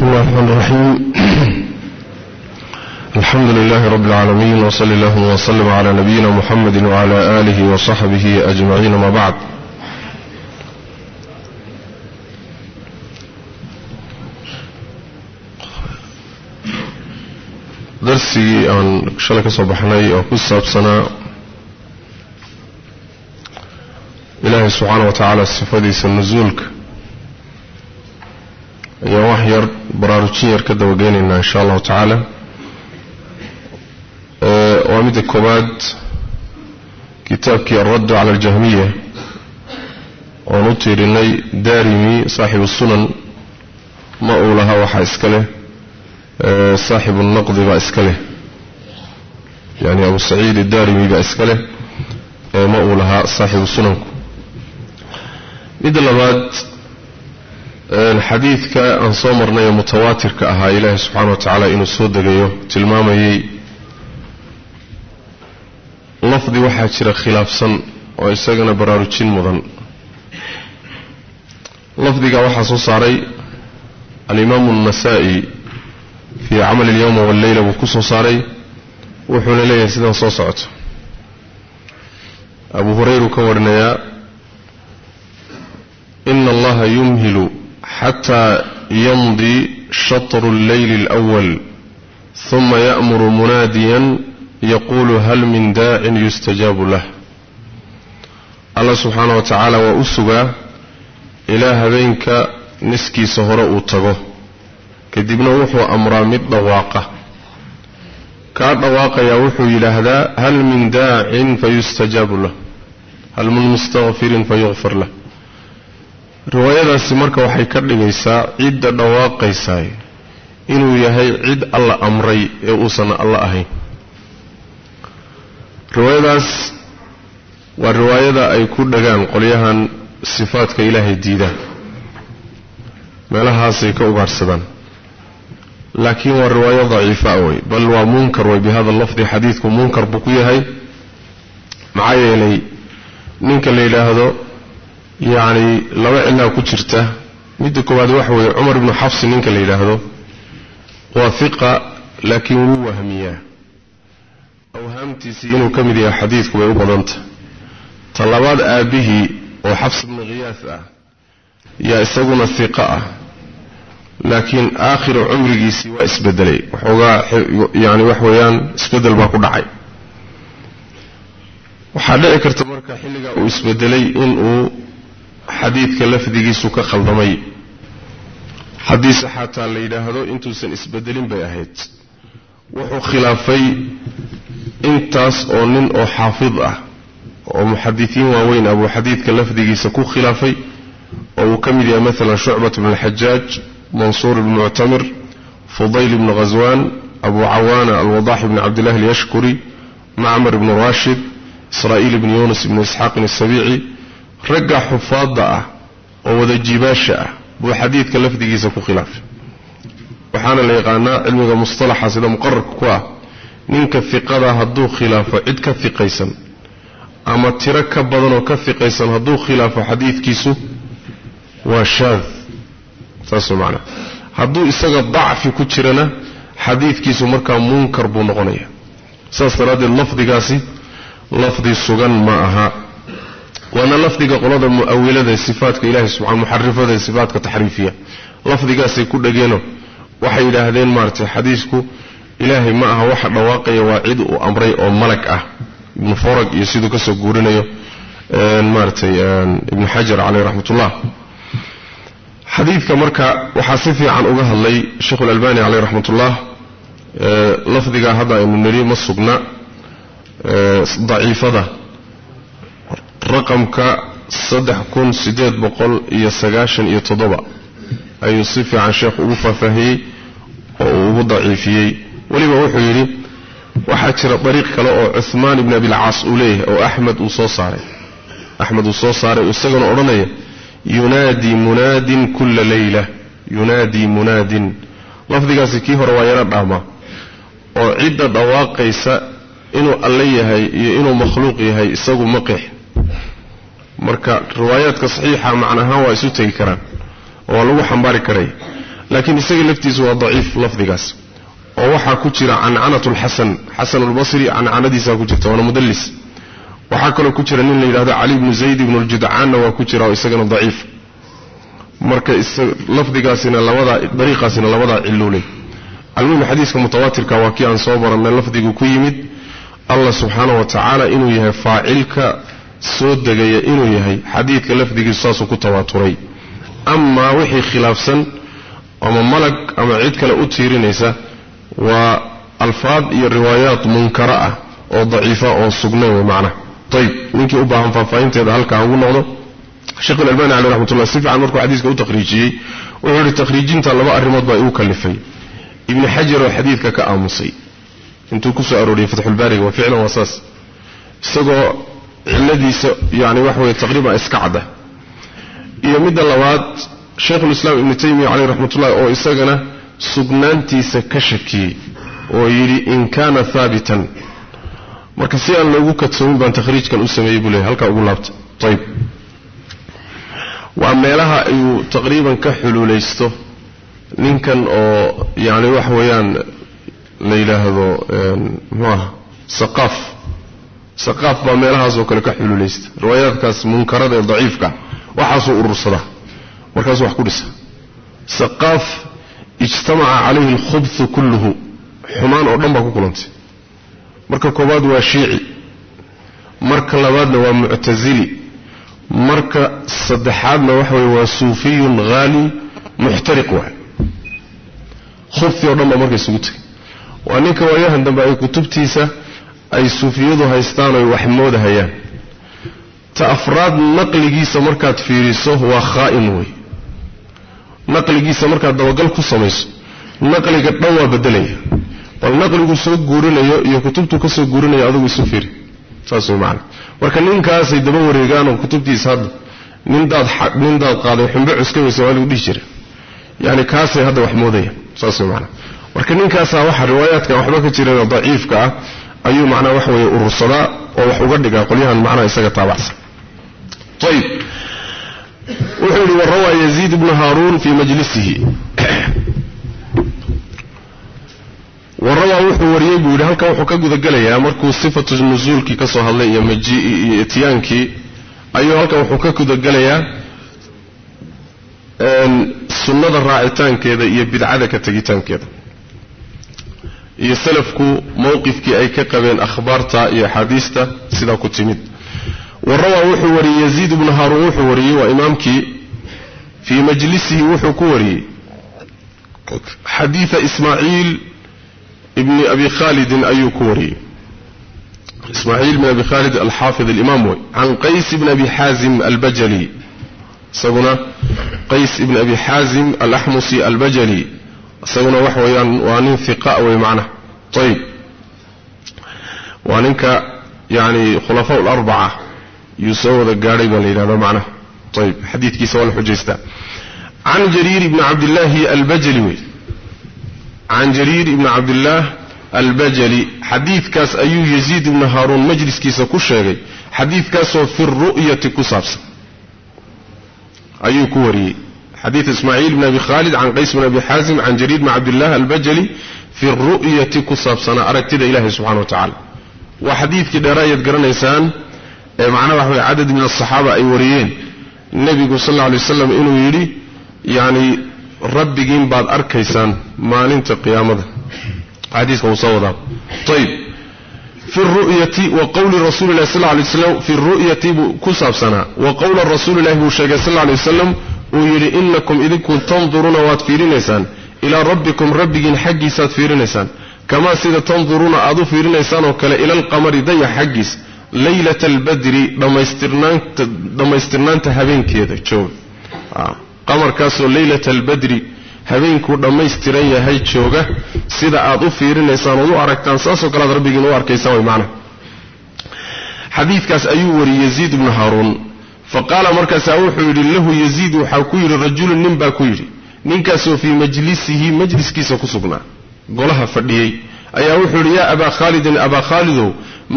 بسم الله الرحمن الرحيم الحمد لله رب العالمين وصلى الله وسلم على نبينا محمد وعلى آله وصحبه أجمعين ما بعد darsigii aan shalay ka soo baxnay oo ku saabsanaa ilaahay subxaana wa tacaala ayaan wax yar baraarujin yar ka dabageynaynaa insha allahu tacaala waa midda koowaad kitaabkii alraddu cala aljahmiya oon u tiirinay daarimi saaxibu sunan ma uu lahaa waxaa iska leh. Saaxibu naqdi baa iska leh. Yani abu saciid idaarimi baa iska leh ma uu lahaa saaxibu sunanku. Midda labaad xadiidka aan soo marnay ee mutawaatirka ahaa ilaahay subxaana wa tacaala inuu soo degayo tilmaamayey. Lafdi waxaa jira khilaafsan oo isagana baraarujin mudan. Lafdigaa waxaa soo saaray alimaamu الnasaa-i fii camal اlyawma walleyla buu ku soo saaray wuxuuna leeyahay sidaan soo socoto. Abu hurayru ka warinayaa ina allaha yumhilu xataa yamdi shatru lleyli اlأwal huma yaأmuru munaadiyan yaquulu hal min daacin yustajaabu lah allah subxaanah wa tacaala waa u sugaa ilaa habeenka niskiisa hore uu tago kadibna wuxuu amraa mid dhawaaqa kaa dhawaaqayaa wuxuu yidhaahdaa hal min daacin fayustajaabu lah hal min mustakfirin fayukfar lah riwaayadaasi marka waxay ka dhigaysaa cidda dhawaaqaysaay. Inuu yahay cid alla amray ee uusan alla ahayn. Riwaayadaas waa riwaayada ay ku dhagaan qolyahan sifaadka ilaahay diidaan meelahaasay ka ugaadhsadaan laakiin waa riwaayo daciifa wey bal waa munkar wey bihada lafdi xadiidku munkar buu ku yahay. Maxaa yeelay ninka la yidhaahdo yacni laba cilaa ku jirta. Midda koowaad waxa weeye cumar ibnu xafsi ninka la yidhaahdo waa hiqa laakiin wuu wahmiyaa. Awhaamtiisii inuu ka mid yahay xadiidku way u badanta. Ta labaad aabbihii oo xafs ibnu khiyaas ah yaa isaguna hiqa ah. Laakiin aakhiru cumrigiisii waa isbedelay. Waxoogaa yani wax weeyaan isbeddel baa ku dhacay. Waxaa dhici karta marka xilligaa uu isbedelay inuu xadiidka lafdigiisu ka khaldamay. Haddiise xataa la yidhaahdo intuusan isbedelin bay ahayd. Wuxuu khilaafay intaas oo nin oo xaafid ah oo muxadisiin waaweyn abuu xadiidka lafdigiisa ku khilaafay oo uu ka mid yahay maalan shucbat bn alxajaaj mansuur ibn muctamir fudayl ibnu ghaswaan abu cawaana alwadax ibni cabdillahi alyashkuri macmar ibnu rashid israa'iil ibni yuunus ibni isxaaqin asabiici ragga xufaadda ah oo wada jibaasha ah buu xadiidka lafdigiisa ku khilaafay. Waxaana la yaqaanaa cilmiga mustalaxa sida muqararka ku ah ninka hiqada hadduu khilaafo cid ka hiqaysan ama tiro ka badanoo ka hiqaysan hadduu khilaafo xadiidkiisu waa shaad saas macnaa hadduu isaga dacfi ku jirana xadiidkiisu markaa munkar buu noqonaya. Saas daraaddeed lafdigaasi lafdi sugan ma aha waana lafdiga qolada mu'awilada sifaatka ilahi subxana muxarifada sifaatka taxriifiya. Lafdigaasay ku dhageeno waxay yidhaahdeen maaratay xadiisku ilaahay ma aha waxa dhawaaqaya waa cid uu amray oo malag ah. Ibnu forag iyo siduu ka soo guurinayo maaratay ibnu xajar caleyh raxmatullah. Xadiidka marka waxaa si fiican uga hadlay sheikhu lalbani caleyh raxmatullah lafdiga hadda aynu niri ma sugna daciifada raqamka saddex kun siddeed boqol iyo sagaashan iyo toddoba ayuu si fiican sheekhu ugu faahfaahiyey oo uu ugu daciifiyey. Weliba wuxuu yidhi waxaa jira dariiq kale oo cuhmaan ibni abilcaas uu leeyahay oo axmed uu soo saaray. Axmed uu soo saaray isagana odhanaya yunaadii munaadin kulla leyla yunaadii munaadin. Lafdigaasi kii hore waa yaro dhaamaa oo cidda dhawaaqaysa inuu alle yahay iyo inuu makhluuq yahay isagu ma qeex marka riwaayaadka saxiixa macnahaan waa isu tegi karaan oo waa lagu xambaari karay laakiin isaga laftiisu waa daciif lafdigaas. Oo waxaa ku jira cancanatu lxasan xasan albasri cancanadiisaa ku jirta waana mudallis. Waxaa kaloo ku jira nin la yidhahdo cali bnu zayd ibnu ljudcaanna waa ku jira oo isagana daciif. Marka lafdigaasina labadaa dariiqaasina labadaa ciluulay almuhim xadiiska mutawaatirka waa kii aan soo baranay lafdigu ku yimid. Allah subxaana wa tacaala inuu yahay faacilka soo degaya inuu yahay xadiidka lafdigiisu saasuu ku tawaaturay amaa wixii khilaafsan ama malag ama cid kale u tiirinaysa waa alfaad iyo riwaayaat munkara ah oo daciifa oo sugnayn wey macnaha ayib ninkii u baahan faahfaahinteeda halkaa ugu noqdo. Sheekh ilalbani caleh raxmatullah si fiican markuu xadiiska u takhriijiyey wuxuu yihi takhriijinta laba arrimood baa igu kalifay. Ibni xajar oo xadiidka ka aamusay. Intuu ku soo fatxulbaariga waa ficlan waa saas. Isagoo ciladiisa yani waxa weye taqriiban iska cadda. Iyo midda labaad shaykhulislaam ibnu taymiya caleyh raxmatullahi oo isagana sugnaantiisa ka shakiyey oo yidhi in kaana haabitan marka si aan loogu kadsoomin baan takhriijkan u sameeyey buu leeyay halkaa ugu laabta. Ayib waa meelaha ayuu taqriiban ka xuluulaysto ninkan oo yani waxa weeyaan la yidhaahdo muxuu aha saqaaf saqaaf baa meelahaasoo kale ka xuluulaysta riwaayaadkaas munkarada ee daciifka waxaasuu urursadaa markaasuu wax ku dhisa. Saqaaf ijtamaca calayhi alkhubhu kulluhu. Xumaan oo dhan baa ku kulantay. Marka koowaad waa shiici. Marka labaadna waa muctasili marka saddexaadna waxa weye waa suufiyun haali muxtariq waay. Khubhi o dhan baa marka isugu tegay waa ninka waayahan dambe ay kutubtiisa ay suufiyadu haystaan oy wax moodahayaan ta afraad naqligiisa markaad fiiriso waa khaa'in wey naqligiisa markaad dabagal ku samayso naqliga dhan waa bedelaya bal naqligu soo guurinayo iyo kutubtuu ka soo guurinayo adigu isu fiiri. Saas way macana marka ninkaasay daba wareegaanoo kutubtiisa hadda nindaad nindaad qaaday xumbe cuskamaysa waa lagu dhihi jira yani kaasay hadda wax moodayaan saas way macana marka ninkaasaa waxa riwaayaadkan waxba ka jirana daciifka ah ayuu macnaa waxa weeye urursadaa oo wax uga dhigaa qolyahan macnaha isaga taabacsan ayib wuxuu yidhi warawaa yaziid bnu haaruun fii majlisihi. Warawaa wuxuu wariyey buu yidhi halkan wuxuu ka gudagelayaa markuu sifatu nusuulkii ka soo hadlay iyo majii'i iyo ityaankii ayuu halkan wuxuu ka gudagelayaa sunnada raacitaankeeda iyo bidcada ka tegitaankeeda iyo salafku mowqifkii ay ka qabeen akhbaarta iyo axaadiista sidaa ku timid. Warawaa wuxuu wariyey yaziid bnu haaruun wuxuu wariyey waa imaamkii fii majlisihi wuxuu ku wariyey. Xadiida ismaaciil ibni abi khalidin ayuu ku wariyey. Ismaaciil ibn abi khalid alxaafid alimaam wey can qays ibn abi xaazim albajali. Isaguna qays ibn abi xaazim alaxmusi albajali isaguna waxa weeyaan waa nin hiqa wey macnaha. Ayib waa ninka yani khulafaa larbaca yuu soo wada gaadhay baa la yidhahda macnaha. Ayib xadiidkiisa waa la xujaystaa. Can jariir ibni cabdillaahi albajali wey can jariir ibni cabdillaah albajali xadiidkaas ayuu yaziid ibnu haaruun majliskiisa ku sheegay. Xadiidkaasoo fi ru'yati ku saabsan. Ayuu ku wariyey xadiid ismaaciil bn abi khaalid can qays bn abi xaasim can jariir bn cabdillaah albajali fi ru'yati ku saabsanaa aragtida ilahi subxana wa tacaala waa xadiidkii dheera ayaad garanaysaan ee macnaha waxa weye cadad min asaxaaba ay wariyeen nebigu sal alla alay waslam inuu yidhi yacni rabbigiin baad arkaysaan maalinta qiyaamada xadiiska wuu soo wadaa ayib fi ru'yati wa qowli rasuuli lahi sal lay waslam fi ru'yati buu ku saabsanaa wa qowla rasuulilahi buu sheegay uu yidhi inakum idinku tanduruuna waad fiirinaysaan. Ilaa rabbikum rabbigiin xaggiisaad fiirinaysaan. Kamaa sida tanduruuna aad u fiirinaysaan oo kale ila alqamari dayax xaggiis. Leylata albadri dhammaystirnaanta habeenkeeda. Jooga. Qamarkaasoo leylata albadri habeenkuu dhammaystiran yahay jooga. Sida aad u fiirinaysaan ood u aragtaan saasoo kale aad rabbigiin u arkaysaan way macnaha xadiidkaas ayuu wariyey yaziid ibnu haaruun fa qaala markaasaa wuxuu yidhi lahu yaziid waxaa ku yidhi rajulun nin baa ku yidhi. Ninkaasoo fii majlisihi majliskiisa ku sugnaa golaha fadhiyey. Ayaa wuxuu yidhi yaa abaa khaalidin abaa khaalidow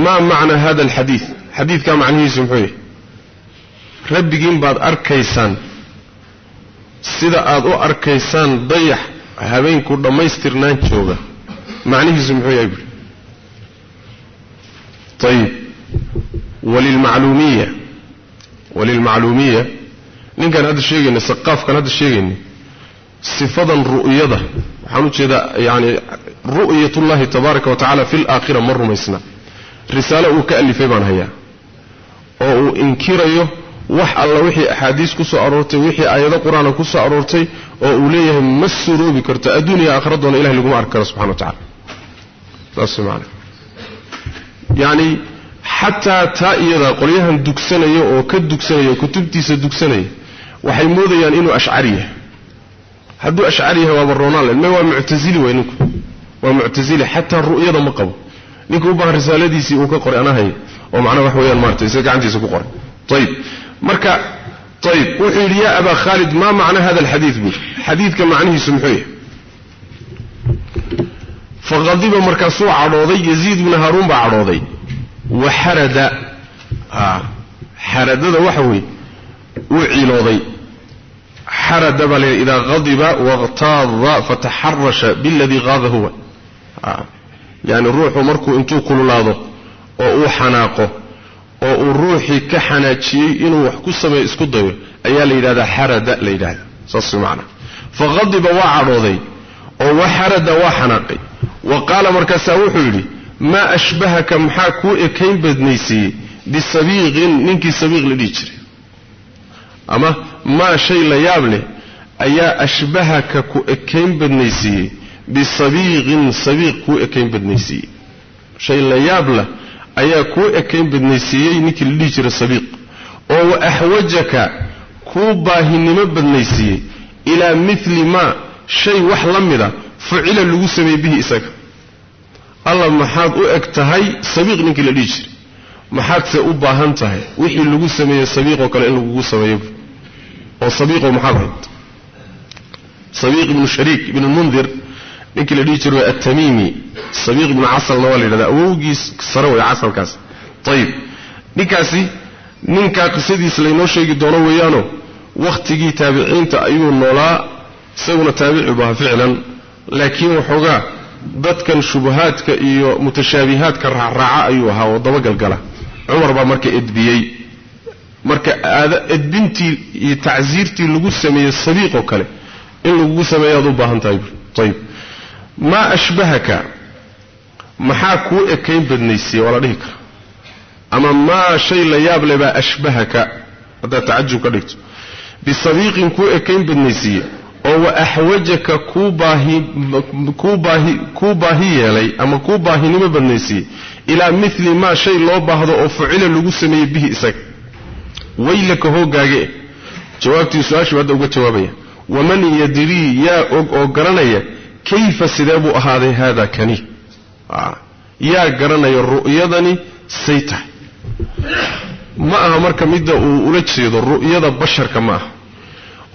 maa macna hada alxadiid xadiidkaa macnihiisu muxuu yahy rabbigiin baad arkaysaan sida aad u arkaysaan dayax habeenku dhammaystirnaan jooga. Macnihiisu muxuu yahay buuri ayib walilmacluumiya walilmacluumiya. Ninkaan hadda sheegayna saqaafkan hadda sheegayna sifadan ru'yada waxaan u jeedaa yani ru'yatullahi tabaaraka wa tacala fi laakhira ma rumaysna. Risaalo uu ka alifay baan hayaa. Oo uu inkirayo wax alla wixii axaadiis ku soo aroortay wixii aayado qur'aana ku soo aroortay oo uu leeyahay ma suroobi karto adduuniya aakhiradoona ilahay laguma arki karo subxana wa tacala saas xataa taa iyadaa qolyahan dugsanaya oo ka dugsanaya kutubtiisa dugsanaya waxay moodayaan inuu ashcari yahay. Hadduu ashcari yahay waaba ronald me waa muctasili way ninku. Waa muctasili xataa ru'yada ma qabo. Ninka u baahan risaaladiisii uu ka qoray anahay oo macnaha wax weeyaan maarata isaga gacantiisa ku qoray. Ayib marka ayib wuxuu yidhi yaa abaa khaalid maa macna hada alxadiid? buuri xadiidka macnihiisu muxuu yahay. Faqadiba markaasuu cadhooday yaziid bnu haaruun baa cadhooday wa xarada xaradada waxa weeye uu cilooday xarada baa layidhi idaa qadiba waqtaada fataxarasha biladii qaada huwa. Yani ruuxu markuu intuu kululaado oo uu xanaaqo oo uu ruuxii ka xanaajiyey inuu wax ku sameeyo isku dayo ayaa la yidhahdaa xarada la yidhahda saas macnaa. Faqadiba waa cadhooday oo waxarada waa xanaaqay. Wa qaala markaasaa wuxuu yidhi maa ashbahaka maxaa kuu ekayn badnaysiiyey bisabiiqin ninkii sabiiq la dhihi jiray ama maa shay la yaab leh ayaa ashbahaka ku ekayn badnaysiiyey bisabiiqin sabiiq kuu ekayn badnaysiiyey shay la yaab lah ayaa kuu ekayn badnaysiiyey ninkii la dhihi jiray sabiiq oo wa axwajaka kuu baahinimo badnaysiiyey ilaa mili maa shay wax la mida fucila lagu sameeyey bihi isaga alla maxaad u eg tahay sabiiq ninkii la dhihi jiray. Maxaadse u baahan tahay wixii lagu sameeyey sabiiqoo kale in lagugu sameeyo. Oo sabiiqo maxaad ahayd sabiiq ibnu shariik ibnu mundir ninkii la dhihi jiray atamiimi sabiiq ibnu casalna waa la yidhahda awowgiis sare way casalkaas. Ayib ninkaasi ninkaa qisadiisa laynoo sheegi doono weeyaano wakhtigii taabiciinta ayuu noolaa isaguna taabici baha ficlan. Laakiin waxoogaa dadkan shubahaadka iyo mutashaabihaadka raacraaca ayuu ahaa oo dabagalgala cumar baa marka edbiyey. Marka edbintii iyo tacsiirtii lagu sameeyey sabiiqoo kale in lagugu sameeyo aad u baahan tahay ayib maa ashbahaka maxaa kuu ekayn badnaysiiye waa la dhihi kara ama maa shay la yaab le baa ashbahaka? Haddaad tacajub ka dhigto. Bisabiiqin kuu ekayn badnaysiiye oo wa axwajaka kuu baahi kuu baahi yeelay ama kuu baahinimo badnaysiiyey ilaa mili maa shay loo baahdo oo fucila lagu sameeyey bihi isaga. Waylaka hoogaage jawaabtii su'aashuu hadda uga jawaabaya. Waman yadrii yaa og oo garanaya kayfa sidee buu ahaaday haada kani? Yaa garanaya ru'yadani say tahay. Ma aha marka midda uu ula jeedo ru'yada basharka ma aha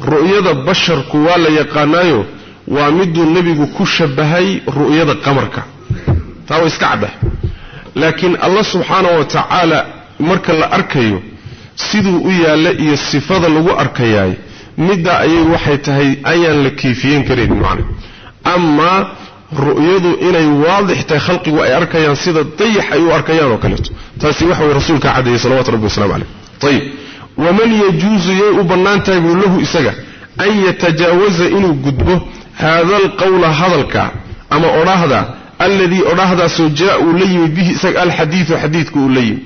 ru'yada basharku waa la yaqaanaayo waa miduu nebigu ku shabahay ru'yada qamarka. Taa way iska caddahay laakiin allah subxaana wa tacaala marka la arkayo siduu u yaalla iyo sifada lagu arkayaay middaa ayay waxay tahay ayaan la kayfiyen karaynin macna. Amaa ru'yadu inay waadix tahay khalqigu ay arkayaan sida dayax ay u arkayaan oo kaleeto. Taasi waxa way rasuulka caddeeyey salawatu rabbi waslamu caleyh ayib waman yajuusu yay u bannaan tahay buu lahu isaga an yatajaawaza inuu gudbo haada alqawla hadalka ama odhaahda alladii odhaahdaasoo jaa uu la yimid bihi isaga alxadiidu xadiidku uu la yimid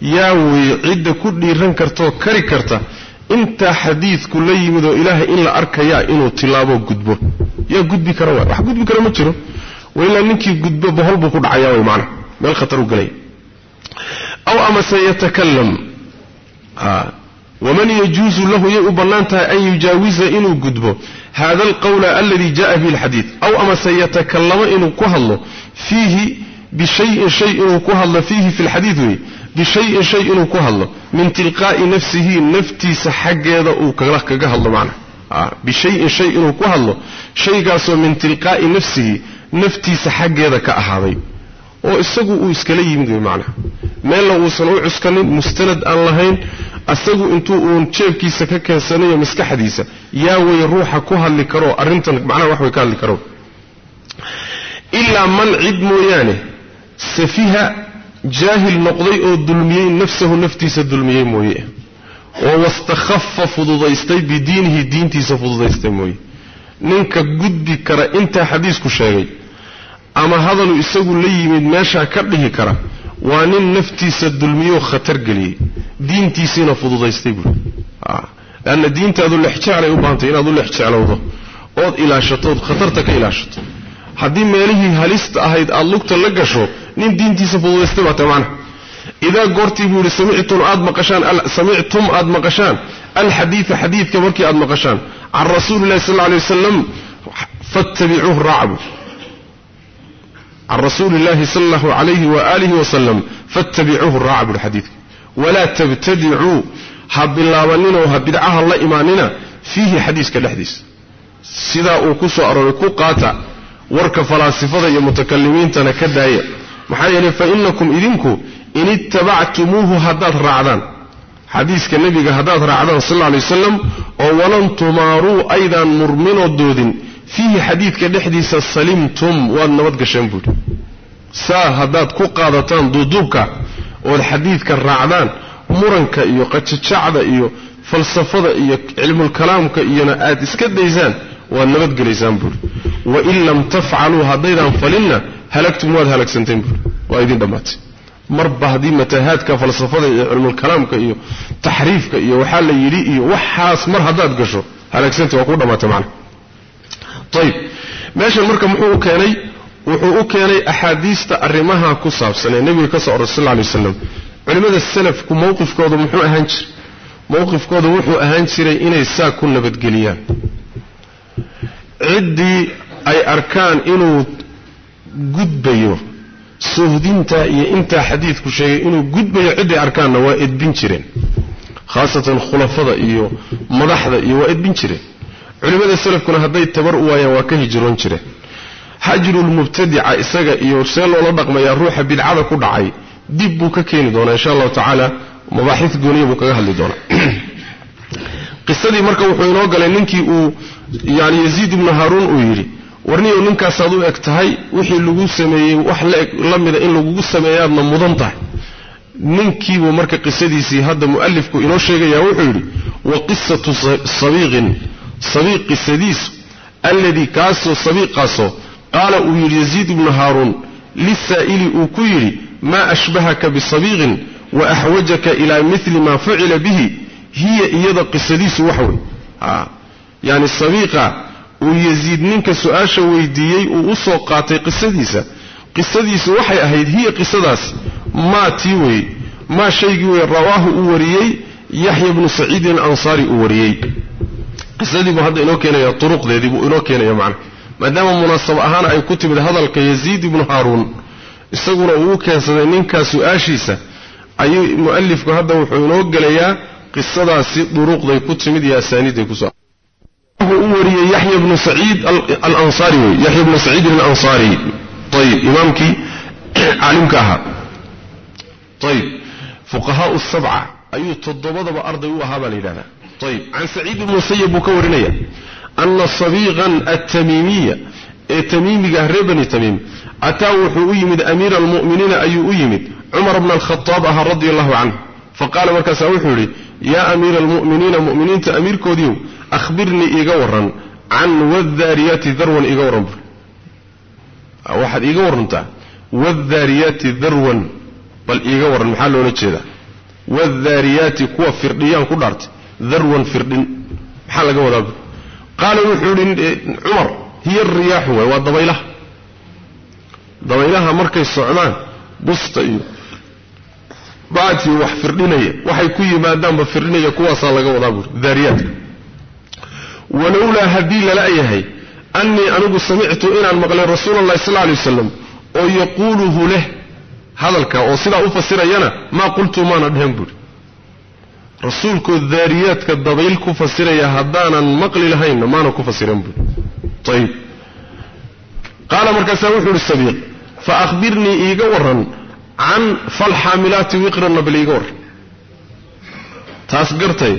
yaa weeye cidda ku dhiiran kartaoo kari karta intaa xadiidku la yimid oo ilaahay in la arkayaa inuu tilaabo gudbo. Yaa gudbi kara wax gudbi kara ma jiro. Wailaa ninkii gudbo bohol buu ku dhacaya way macna meel khataruu gelaya aw amase yatakalam waman yajuusu lahu yay u bannaan tahay an yujaawiza inuu gudbo hada alqawla aladi jaءa bihi alxadiid aw amase yatakallamo inuu ku hadlo fiihi bishayin shay inuu ku hadlo fiihi fi lxadiid wey bishayin shay inuu ku hadlo min tilqaa'i nafsihi naftiisa xaggeeda uu kaga hadlo macna bishayin shay inuu ku hadlo shaygaasoo min tilqaa'i nafsihi naftiisa xaggeeda ka ahaaday oo isagu uu iskala yimid wey macnaha. Meelna uusan u cuskanin mustanad aan lahayn asagu intuu uun jeebkiisa ka keensanayo maskaxdiisa yaa way ruuxa ku hadli karo arrintan macnaha wax way ka hadli karo. Ilaa man cid mooyaane safiha jaahil noqday oo dulmiyey nafsahu naftiisa dulmiyey mooye. Oo wastakhafa fududaystay bidiinihi diintiisa fududaystay mooye. Ninka gudbi kara intaa xadiisku sheegay ama hadalu isagu la yimid meeshaa ka dhihi kara waa nin naftiisa dulmiyoo khatar geliyey. Diintiisiina fududaystay buuri leanna diintaadu lexjeclay u baahantay inaad u lexjeclowdo ood ilaashatood khatarta ka ilaashato. Haddii meelihii halista ahayd aad lugta la gasho nin diintiisa fududaystay baa macnaha idaa goortii buu yidhi samictum aad maqashaan alxadiida xadiidka markii aad maqashaan. Can rasuuli illahi sal alla alay wasalam fattabicuuhu raacabu can rasuuli illahi sala allahu calayhi waaalihi wasalam fattabicuuhu raaca buuhi xadiidka walaa tabtadicuu ha bilaabaninoo ha bidcaha la imaanina fiihi xadiiska dhexdiisa sidaa uu ku soo arooray ku qaata warka falaasifada iyo mutakalimiintana ka daaya maxaa yeelay fa inakum idinku in ittabactumuuhu haddaad raacdaan xadiiska nebiga haddaad raacdaan sal alla alay wasalam oo walan tumaaruu aydaan murminoo doodin fiihi xadiidka dhexdiisa salimtum waad nabad gasheen buuhi saa haddaad ku qaadataan duuduubka ood xadiidka raacdaan muranka iyo qajajacda iyo falsafada iyo cilmulkalaamka iyona aad iska daysaan waad nabadgelaysaan buuhi wain lam tafcaluu haddaydaan falinna halagtum waad halagsanteen buuhi waa idin dhammaatay. Marba haddii matahaadka falsafada iyo cilmulkalaamka iyo taxriifka iyo waxaa la yidhi iyo waxaas mar haddaad gasho halaagsanta waa kuu dhammaatay macna ayib meeshan marka muxuu u keenay? Wuxuu u keenay axaadiista arrimaha ku saabsan ee nebiga ka soo oray sal lay waslam culimmada salafku mowqifkooda muxuu ahaan jiray mowqifkooda wuxuu ahaan jiray inay saa ku nabadgeliyaan. Ciddii ay arkaan inuu gudbayo sohdintaa iyo intaa xadiidku sheegay inuu gudbayo cidday arkaanna waa edbin jireen. Khaasatan khulafada iyo madaxda iyo waa edbin jireen culimmada salafkuna hadday tabar u waayaan waa ka hijroon jireen xajrulmubtadica isaga iyo see loola dhaqmayaa ruuxa bidcada ku dhacay dib buu ka keeni doonaa insha allahu tacaala. Mabaaxis gooniya buu kaga hadli doonaa. Qisadii marka wuxuu inoo galay ninkii uu yani yaziid ibnu haaruun uu yidhi warniyow ninkaasaad u eg tahay wixii lagu sameeyey wax la mida in lagugu sameeyaadna mudan tahay. Ninkiibuu marka qisadiisii hadda mu'alifku inoo sheegaya wuxuu yidhi wa qisatu sabiiqin sabiiq qisadiisu alladii kaasoo sabiiqaasoo qaala uu yidhi yaziid ibnu haaruun lisaa'ili uu ku yidhi maa ashbahaka bisabiiqin wa axwajaka ilaa mili maa fucila bihi? Hiya iyada qisadiisu wax wey yani sabiiqa uu yaziid ninka su'aasha weydiiyey uu u soo qaatay qisadiisa. Qisadiisu waxay ahayd hiya qisadaas. Maa tii wey maa shaygii wey rawaahu uu wariyey yaxya bnu saciidin alansaari uu wariyey qisadii buu hadda inoo keenaya turuqdeedii buu inoo keenaya macna maadaama munaasab ahaan ay ku timid hadalka yaziid ibnu haaruun isaguna uu keensaday ninkaa su'aashiisa ayuu mu'alifku hadda wuxuu inoo gelayaa qisadaasi duruqday ku timid iyo asaaniidday ku soo u wariyey yaxya bnu saciid alansaari wey yaxya bnu saciidin alansaari. Ayib imaamkii caalimka ahaa. Ayib fuqahaau sabca ayuu toddobadaba arday u ahaa baa la yidhahdaa ayib can saciid ibni musayab buu ka warinaya ana sabiiqan altamiimiya ee tamiimiga ah reer bani tamiim ataa wuxuu u yimid amiira almu'miniina ayuu u yimid cumar bna alkhataab ahaa radia allahu canhu faqaala markaasaa wuxuu yidhi yaa amiira almu'miniina mu'miniinta amiirkoodiiw ahbirnii iiga waran can wadaariyaati darwan iiga warran. Bur waxaad iiga warrantaa? Wadaariyaati bal iiga warran maxaa loola jeedaa? Wadaariyaati kuwa firdhiyaan ku darwan firdhin. Maxaa laga wadaa? Qaala wuxuu yidhi cumar hiya ariyaaxu waay waa dabaylaha. Dabaylaha markay socdaan busta iyo baadkii wax firdhinaya waxay ku yimaadaanba firdhinaya kuwaasaa laga wadaa buuri daariyaadka. Walowlaa haddii lala yahay annii anigu samictu inaan maqlay rasuula allahi sal alay wasalam oo yaquuluhu leh hadalka oo sidaa u fasirayana maa qultu maana dhehen buuri rasuulkoo daariyaadka dabayl ku fasiraya haddaanan maqli lahaynna maana ku fasiran buuri ayib qaala markaasaa wuxuu ihi sabiiq fa ahbirnii iiga warran can falxaamilaati wiqranna bal iiga warran. Taas gartay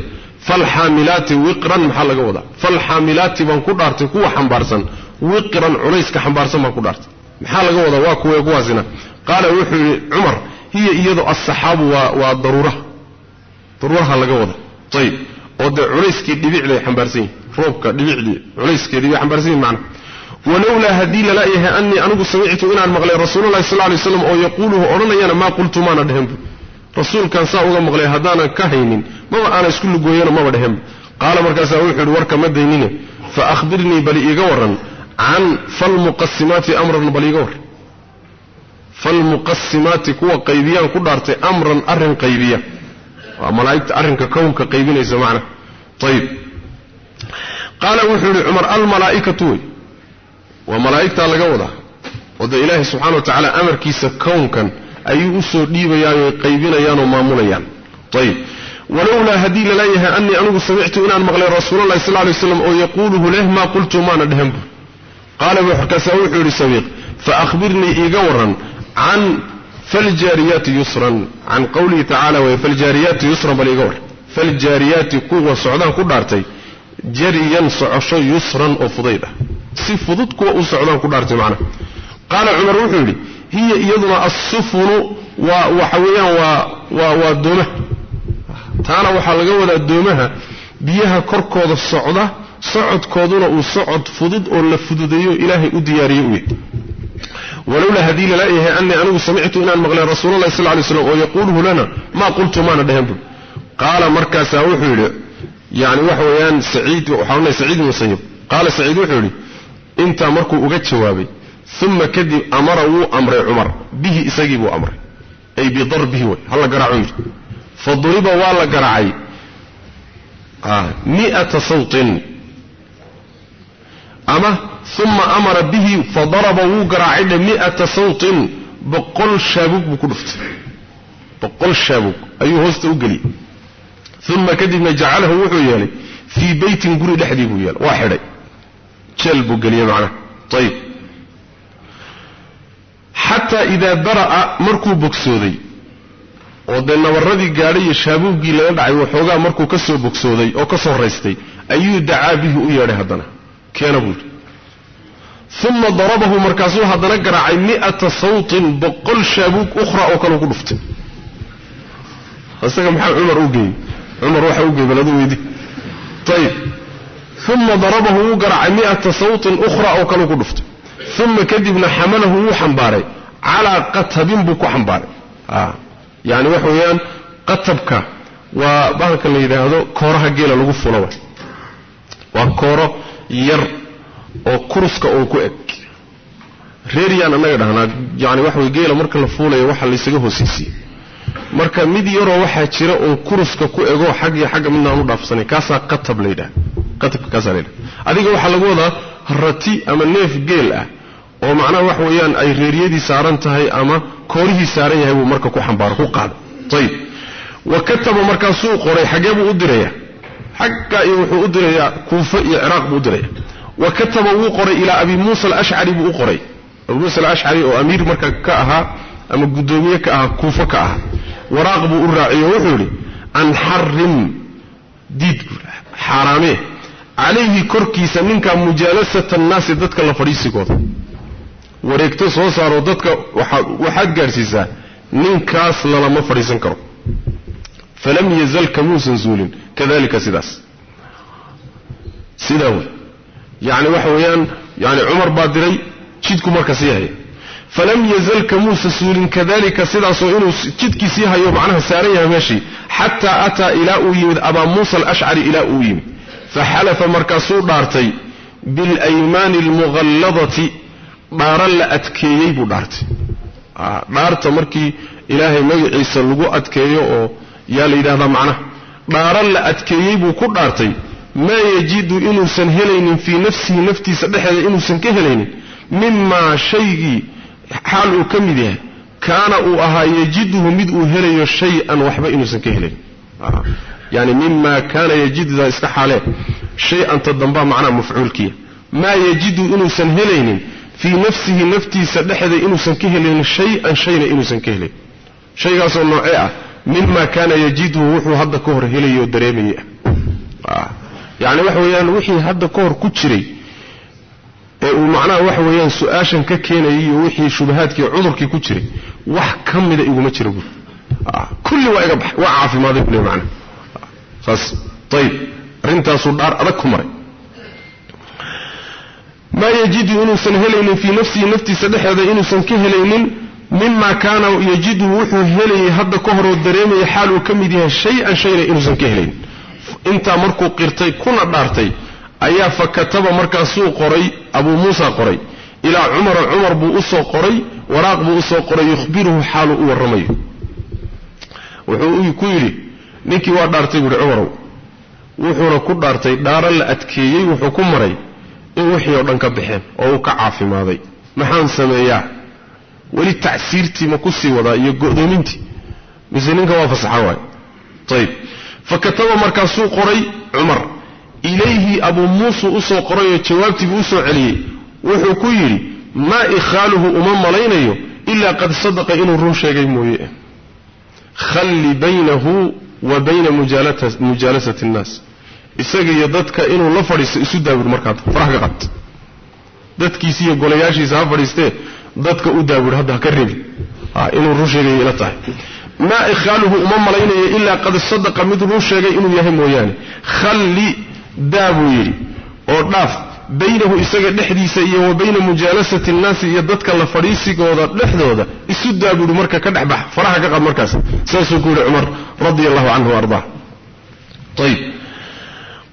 falxaamilaati wiqran maxaa laga wadaa? Falxaamilaati baan ku dhaartay kuwa xambaarsan wiqran culayska xambaarsan baan ku dhaartay. Maxaa laga wadaa? Waa kuwe kuwaasina qaala wuxuu yidhi cumar hiya iyadu asaxaabu waa waa daruuraha daruuraha laga wada ayib oo dee culayskii dhibicday xambaarsan yihiin roobka dhibicdii culayskeedii bay xambaarsan yihiin macna. Walowlaa haddii lala yahay anii anigu samictu inaan maqlay rasuululahi sal lay slam oo yaquuluhu odhanayana maa qultu maana dhehenbu rasuulkan saa uga maqlay haddaanan ka haynin maba aana isku lugooyana maba dhehenba qaala markaasaa wuxuu yidhi warka ma daynine? Fa ahbirnii bal iiga warran can falmuqasimaati amran bal iiga warran. Falmuqasimaati kuwa qaybiyaan ku dhaartay amran arrin qaybiya waa malaaigta arrinka kownka qaybinaysa macna. Ayib qaala wuxuu yidhi cumar almalaa'ikatu wey waa malaa'igtaa laga wadaa. Oo dee ilaahay subxana wa tacaala amarkiisa kownkan ayuu u soo dhiibayaanoo qaybinayaanoo maamulayaan. Ayib walowlaa haddii la leeyahay anii anigu samictu inaan maqlay rasuulalahi sal lay slam oo yaquuluhu leh maa qultu maana dhehenbu qaala markaasaa wuxuu yidhi sabiiq faahbirnii iiga waran can faljaariyaati yusran can qowlihi tacala wey faljaariyaati yusran bal iiga warran faljaariyaati kuwa socdaan ku dhaartay jariyan socosho yusran oo fudayd ah si fudud kuwa u socdaan ku dhaartay macnaha qaala cumar wuxuu yidhi hiya iyaduna assufunu waa waxa weeyaan waa waa waa doomaha taana waxaa laga wadaa doomaha biyaha korkooda socda socodkooduna uu socod fudud oo la fududeeyo ilaahay u diyaariye u yahy walowlaa haddii lala yahay anii anigu samictu inaan maqlay rasuulalahi sal lay slam oo yaquuluhu lana maa qultu maana dhehen bu qaala markaasaa wuxuu yidhi yani waxa weeyaan saciid waxaa odhanaya saciid musayib qaala saciid wuxuu yidhi intaa markuu uga jawaabay uma kadib amara wuu amray cumar. Bihi isagii buu amray. Ay bidarbihi way hala garaaco yidhi fa duriba waa la garaacay. Miata sawtin ama uma amara bihi fadaraba wuu garaacay miata sawtin boqol shaabuug buu ku dhuftay. Boqol shaabuug ayuu hoosta u geliyey uma kadibna jacalahu wuxuu yeelay fii beytin guri dhexdii buu yeelay. Waa xidhay. Jeel buu geliyey macnaha. Ayib xataa idaa bara'a markuu bogsooday oo dee nabarradii gaadhay iyo shaabuuggii laga dhacay waxoogaa markuu ka soo bogsooday oo ka soo raystay ayuu dacaa bihi u yeedhay haddana keena buu yidhi uma darabahu markaasuu haddana garaacay mi'ata sawtin boqol shaabuug ukhra oo kaleu ku dhuftay isaga maxaa cumar u geeyey? Cumar waxa u geeyey baladu weydi. Ayib uma darabahu wuu garaacay mi'ata sawtin ukhra oo kaleu ku dhuftay uma kadibna xamalahu wuu xambaaray. Calaa qatabin buu ku xambaaray. Yani waxa weeyaan qatabka waa bahalka la yidhaahdo kooraha geela lagu fula wa waa kooro yar oo kuruska oo ku eg. Reeryaan annaga dhahnaa yani waxa wey geela marka la fuulayo waxa laysaga hoosaysiye marka mid yaroo waxaa jira uun kuruska ku egoo xag iyo xagga midna aan u dhaafsanayn kaasaa qatab la yidhaha. Qatabka kaasaa la yidhaha. Adiga waxaa lagu wadaa rati ama neef geel ah oo macnaha wax weeyaan ay reeryadii saaran tahay ama koorihii saaran yahay buu marka ku xambaaro ku qaada ayib wa kataba markaasuu qoray xagee buu u diraya xagga iyo wuxuu u dirayaa kuufa iyo ciraaq buu u diraya. Wa kataba wuu qoray ilaa abi muusa alashcari buu u qoray. Abu muusa alashcari oo amiir marka ka ahaa ama guddoomiye ka ahaa kuufo ka ahaa. Waraaq buu u raaciyo wuxuu yidhi an xarim diid xaaraamee calayhi korkiisa ninka mujaalasata annaasi dadka la fadhiisigooda. Wareegto soo saaroo dadka waxaad gaadhsiisaa ninkaas lalama fadhiisan karo. Falam yazal kamuusan zuulin kadalika sidaas. Sidaa wey yacni waxa weeyaan yani cumar baa diray jidku marka sii haya falam yazal kamuusa suulin kadalika sidaasoo inuu jidkii sii hayo macnaha saaran yahay meeshii xataa ataa ilaa uu yimid abaa muusa alashcari ilaa uu yimid. Faxalafa markaasuu dhaartay biاlaymaani almughalladati dhaara la adkeeyey buu dhaartay. Dhaarta markii ilaahay magaciisa lagu adkeeyo oo yaa la yidhahdaa macnaha dhaara la adkeeyey buu ku dhaartay maa yajidu inuusan helaynin fii nafsihi naftiisa dhexeeda inuusan ka helaynin mimaa shaygii xaal uu ka mid yahay kaana uu ahaa yajiduhu mid uu helayo shay-an waxba inuusan ka helayn yani mima kaana yajiduda iska xaalee shay-anta dambaa macnaha mafcuulkiya maa yajidu inuusan helaynin fii nafsihi naftiisa dhexda inuusan ka helaynin shay-an shayna inuusan ka helayn shaygaasoo noocee ah mima kaana yajidhu wuxuu hadda ka hor helaya oo dareemaya yani waxa weeyaan wixii hadda ka hor ku jiray ee uu macnaha waxa weeyaan su'aashan ka keenayay iyo wixii shubahaadkii cudurkii ku jiray wax ka mida iguma jira buuri kulli waa iga baxay waa caafimaaday bule macna. Saas ayib arrintaasuu dhaar adag ku maray. Maa yajidu inuusan helaynin fii nafsihi naftiisa dhexeeda inuusan ka helaynin mima kaana yajidu wuxuu helayay hadda ka horoo dareemaya xaal uu ka mid yahay shay-an shayna inuusan ka helaynin intaa markuu qirtay kuna dhaartay ayaa fa kataba markaasuu qoray abuu muusa qoray. Ilaa cumara cumar buu u soo qoray waraaq buu u soo qoray yukhbiruhu xaaluu u warramayo. Wuxuu ku yidhi ninkii waa dhaartay buuhi cumarow wuxuuna ku dhaartay dhaaro la adkeeyey wuxuu ku maray in wixii oo dhan ka baxeen oo uu ka caafimaaday. Maxaan sameeyaa weli tacsiirtii ma ku sii wadaa iyo go'doomintii? Mise ninka waa fasaxa waay. Ayib fa kataba markaasuu qoray cumar. Ilayhi abuu muusuu u soo qorayoo jawaabtiibuu u soo celiyey. Wuxuu ku yidhi maa ikhaaluhu uma malaynayo ilaa qad sadaqa inuu run sheegay mooye. Khalli baynahu wa bayna mujaalasati annaas isaga iyo dadka inuu la fadhiisto isu daawir markaad faraha ka qabta dadkiisi iyo golayaashiisa ha fadhiistee dadka u daawir hadda ha ka rebi inuu run ila tahay. Maa ikhaaluhu uma malaynayo ilaa qad sadaqa mid run sheegay inuu yahay mooyaane. Khalli daa buu yidhi. Oo dhaaf baynahu isaga dhexdiisa iyo wa bayna mujaalasati annaasi iyo dadka la fadhiisigooda dhexdooda isu daa marka ka dhexbax faraha ka qab markaas. Saasuu ku yidhi cumar radia allahu canhu wa ardaa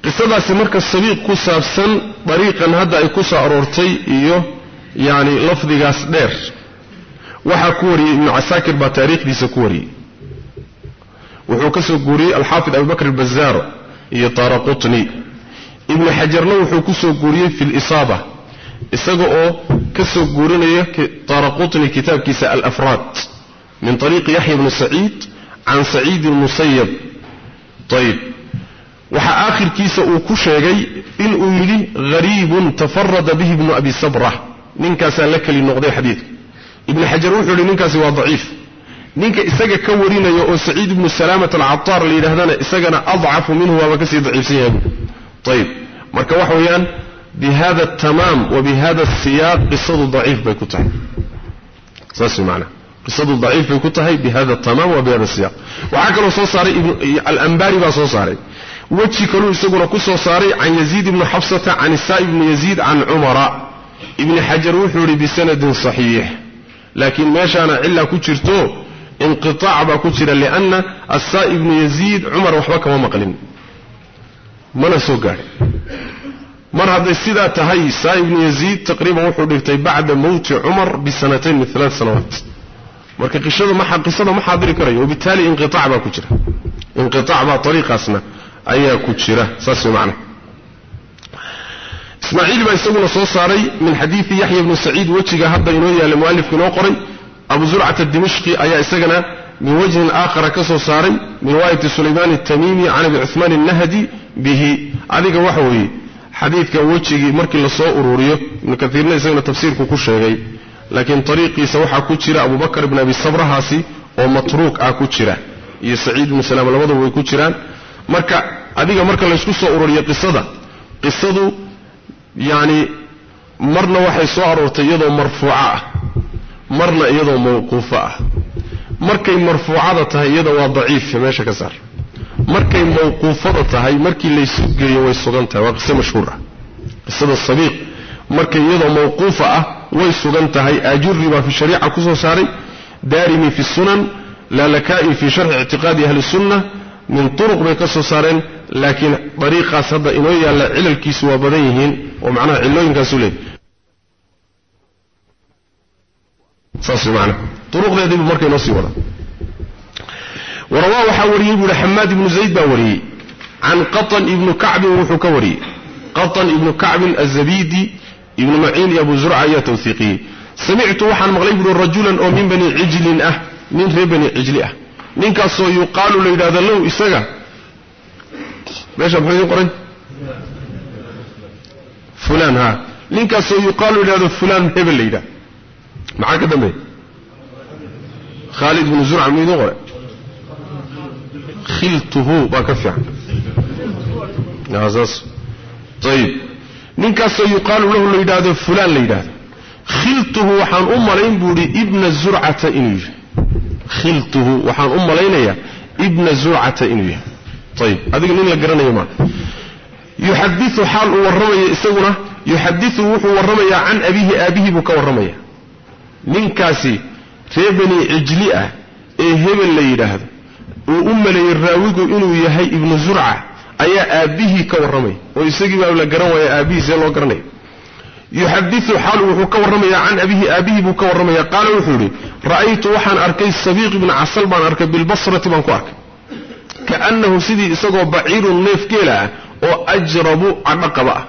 qisadaasi marka sabiiq ku saabsan dariiqan hadda ay ku soo aroortay iyo yacni lafdigaas dheer. Waxaa ku wariyey ibnu casaakir baa taariikhdiisa ku wariyey wuxuu ka soo guuriyey alxaafid abubakr albazaaro iyo taara qutni. Ibnu xajarna wuxuu ku soo guuriyey fi lisaaba isaga oo ka soo guurinaya taara qutni kitaabkiisa alafraad min ariiqi yaxya bni saciid can saciid lmusayab ayib waxaa aakhirkiisa uu ku sheegay inuu yidhi hariibun tafarada bihi ibnu abi sabra ninkaasaa la keli noqday xadiidka ibnu xajar wuxuu yidhi ninkaasi waa daciif. Ninka isaga ka warinaya oo saciid ibnu salaamat alcataar la yidhahdana isagana adcafu minhu waaba ka sii daciifsan yahay. Ayib marka waxa weeyaan bi tamaam wa bi siyaaq qisadu daciif bay ku tahay. Saas way qisadu daciif bay ku tahay bi tamaam wa bi hada waxaa kaloo soo saaray alambari baa soo saaray. Weji kaluu isaguna ku soo saaray can yaziid ibni xabsata can isaa'ib ibni yaziid can cumara ibni xajar wuxuu yidhi bisanadin saxiix. Laakiin meeshaana cillaa ku jirto inqiaac baa ku jira lianna assaa'ib ibnu yaziid cumar waxba kama maqlin. Mana soo gaadhin. Mar hadday sidaa tahay saa'ib ibnu yaziid taqriiban wuxuu dhigtay bacda mowti cumar bisanatayn min alaat sanawaat. Marka qisada ma xaadiri karayo wabitaali inqiaac baa ku jira. Inqiaac baa ariiqaasna ayaa ku jira saas way macnaha ismaaciil baa isaguna soo saaray min xadiidi yaxya bni saciid wejiga hadda inoo yaalla mualifku inoo qoray. Abu zurcata dimashqi ayaa isagana min wajhin aakhara ka soo saaray min riwaayati sulaymaan atamiimi can abi cuhmaan annahdi bihi. Adiga waxa weeye xadiidka wejigii markii la soo ururiyo ibnu kaiirna isagana tafsiirku ku sheegay. Laakiin ariiqiisa waxaa ku jira abubakar ibn abi sabrahaasi oo matruuk ah ku jira iyo saciid ibnu salaam labaduba way ku jiraan. Marka adiga marka laysku soo ururiyo qisada qisadu yacni marna waxay soo aroortay iyadoo marfuuco ah. Marna iyadoo mawquufo ah. Markay marfuucada tahay iyada waa daciif meesha ka saar. Markay mawquufada tahay markii laysu geeyo way sugan tahay. Waa qiso mashhuur ah qisada sabiiq markay iyadoo mawquufa ah way sugan tahay. Ajuri baa fi shariica ku soo saaray. Daarimi fi sunan. Laalaka'i fi sharxi ictiqaadi ahli sunna min turuq bay ka soo saareen laakiin dariiqaas hadda inoo yaalla cilalkiisu waa badan yihiin oo macnaha cillooyinkaasu leey turuqdeediibu marka inoo sii wada warawaa waxaa wariyey buu yihi xamaad ibnu zayd baa wariyey. Can qatan ibnu kacbin wuxuu ka wariyey. Qatan ibnu kacbin azabidi ibnu maciin iyo abu zurca ayaa tawhiiqiyey samictu waxaan maqlay buuhi rajulan oo min bani cijlin ah nin reer bani cijli ah ninkaasoo yuqaalu la yidhahdo low isaga. Meesha muxuu idiin qoray fulaan ha ninkaasoo yuqaalu la yidhahdo fulaan hebel la yidhahdo. Maxaa ka dambeeya? Khaalid bnu zurca muu idiin qoray? Khiltuhu baa ka fiican. Saas. Ayib ninkaasoo yuqaalu lahu la yidhaahdo fulaan la yidhaahdo khiltuhu waxaan u malayn buu idhi ibna zurcata inuu yahay khiltuhu waxaan u malaynayaa ibna zurcata inuu yahay. Ayib adiga nin la garanayo maa yuxadiu xaal uu warramaya isaguna yuxadiu wuxuu warramayaa can abiihi aabihii buu ka warramaya. Ninkaasi ree bani cijli ah ee hebel la yidhaahdo uu u maleeyey raawigu inuu yahay ibnu zurca ayaa aabbihii ka warramaya. Oo isagii baa la garan waaya aabbihii see loo garanaya yuxadiu xaalu wuxuu ka warramayaa can abihi aabihii buu ka warramaya. Qaala wuxuu yidhi ra'aytu waxaan arkay sabiiq ibna casal baan arkay bilbasrati baan ku arkay. Kaannahu sidii isagoo baciirun neef geela ah oo ajrabu cadho qaba. Ah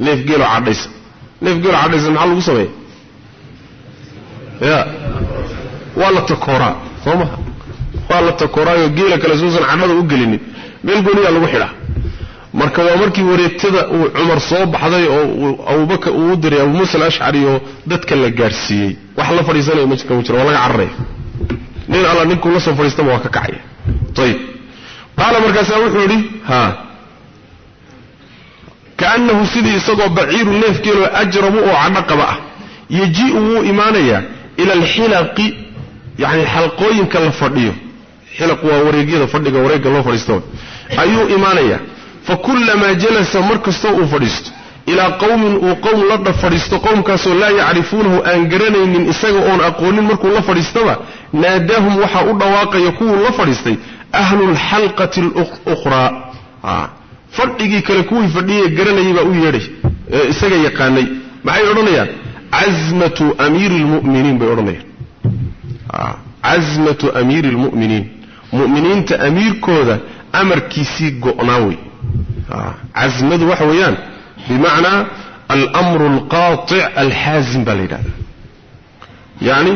neef geeloo cadhaysa. Neef geeloo cadhaysa maxaa lagu sameeya ya waa la takooraa soo maha waa la takooraayo geela kale suusan cadhada u gelinin. Meel gooniyaa lagu xidhaa marka waa markii wareegtada uu cumar soo baxday oo abubakar uu u diray abu muusa alashcari oo dadka la gaadhsiiyey wax la fadhiisanaya ma jiro waa laga cararaya. Nin alla ninkuu la soo fadhiistaba waa ka kacaya. Ayib qaala markaasaa wuxuu yidhi ha. Kaannahu sidii isagoo baciiru neefgeeloo ajrabu oo cadho qaba ah yajii'u wuu imaanayaa ila alxilaqi yacni xalqooyinka la fadhiyo. Xilaq waa wareegyada fadhiga wareegga loo fadhiisto. Ayuu imaanayaa fa kullamaa jalasa mar kastoo uu fadhiisto ilaa qowmin uu qowm la fadhiisto qowmkaasoo laa yacrifuunahu aan garanaynin isaga oon aqoonin markuu la fadhiistaba naadaahum waxaa u dhawaaqaya kuwuu la fadhiistay ahlulxalqati alukhraa fadhigii kale kuwii fadhiyay garanayay baa u yeedhay ee isaga yaqaanay. Maxay odhanayaan? Cazmatu amiiri lmuminiin bay odhanayaan. Cazmatu amiiri lmu'miniin mu'miniinta amiirkooda amarkiisii go'naa wey cazmadu waxa weeyaan. Bimacnaa almru alqaatic alxaazim baa la yidhahda yacni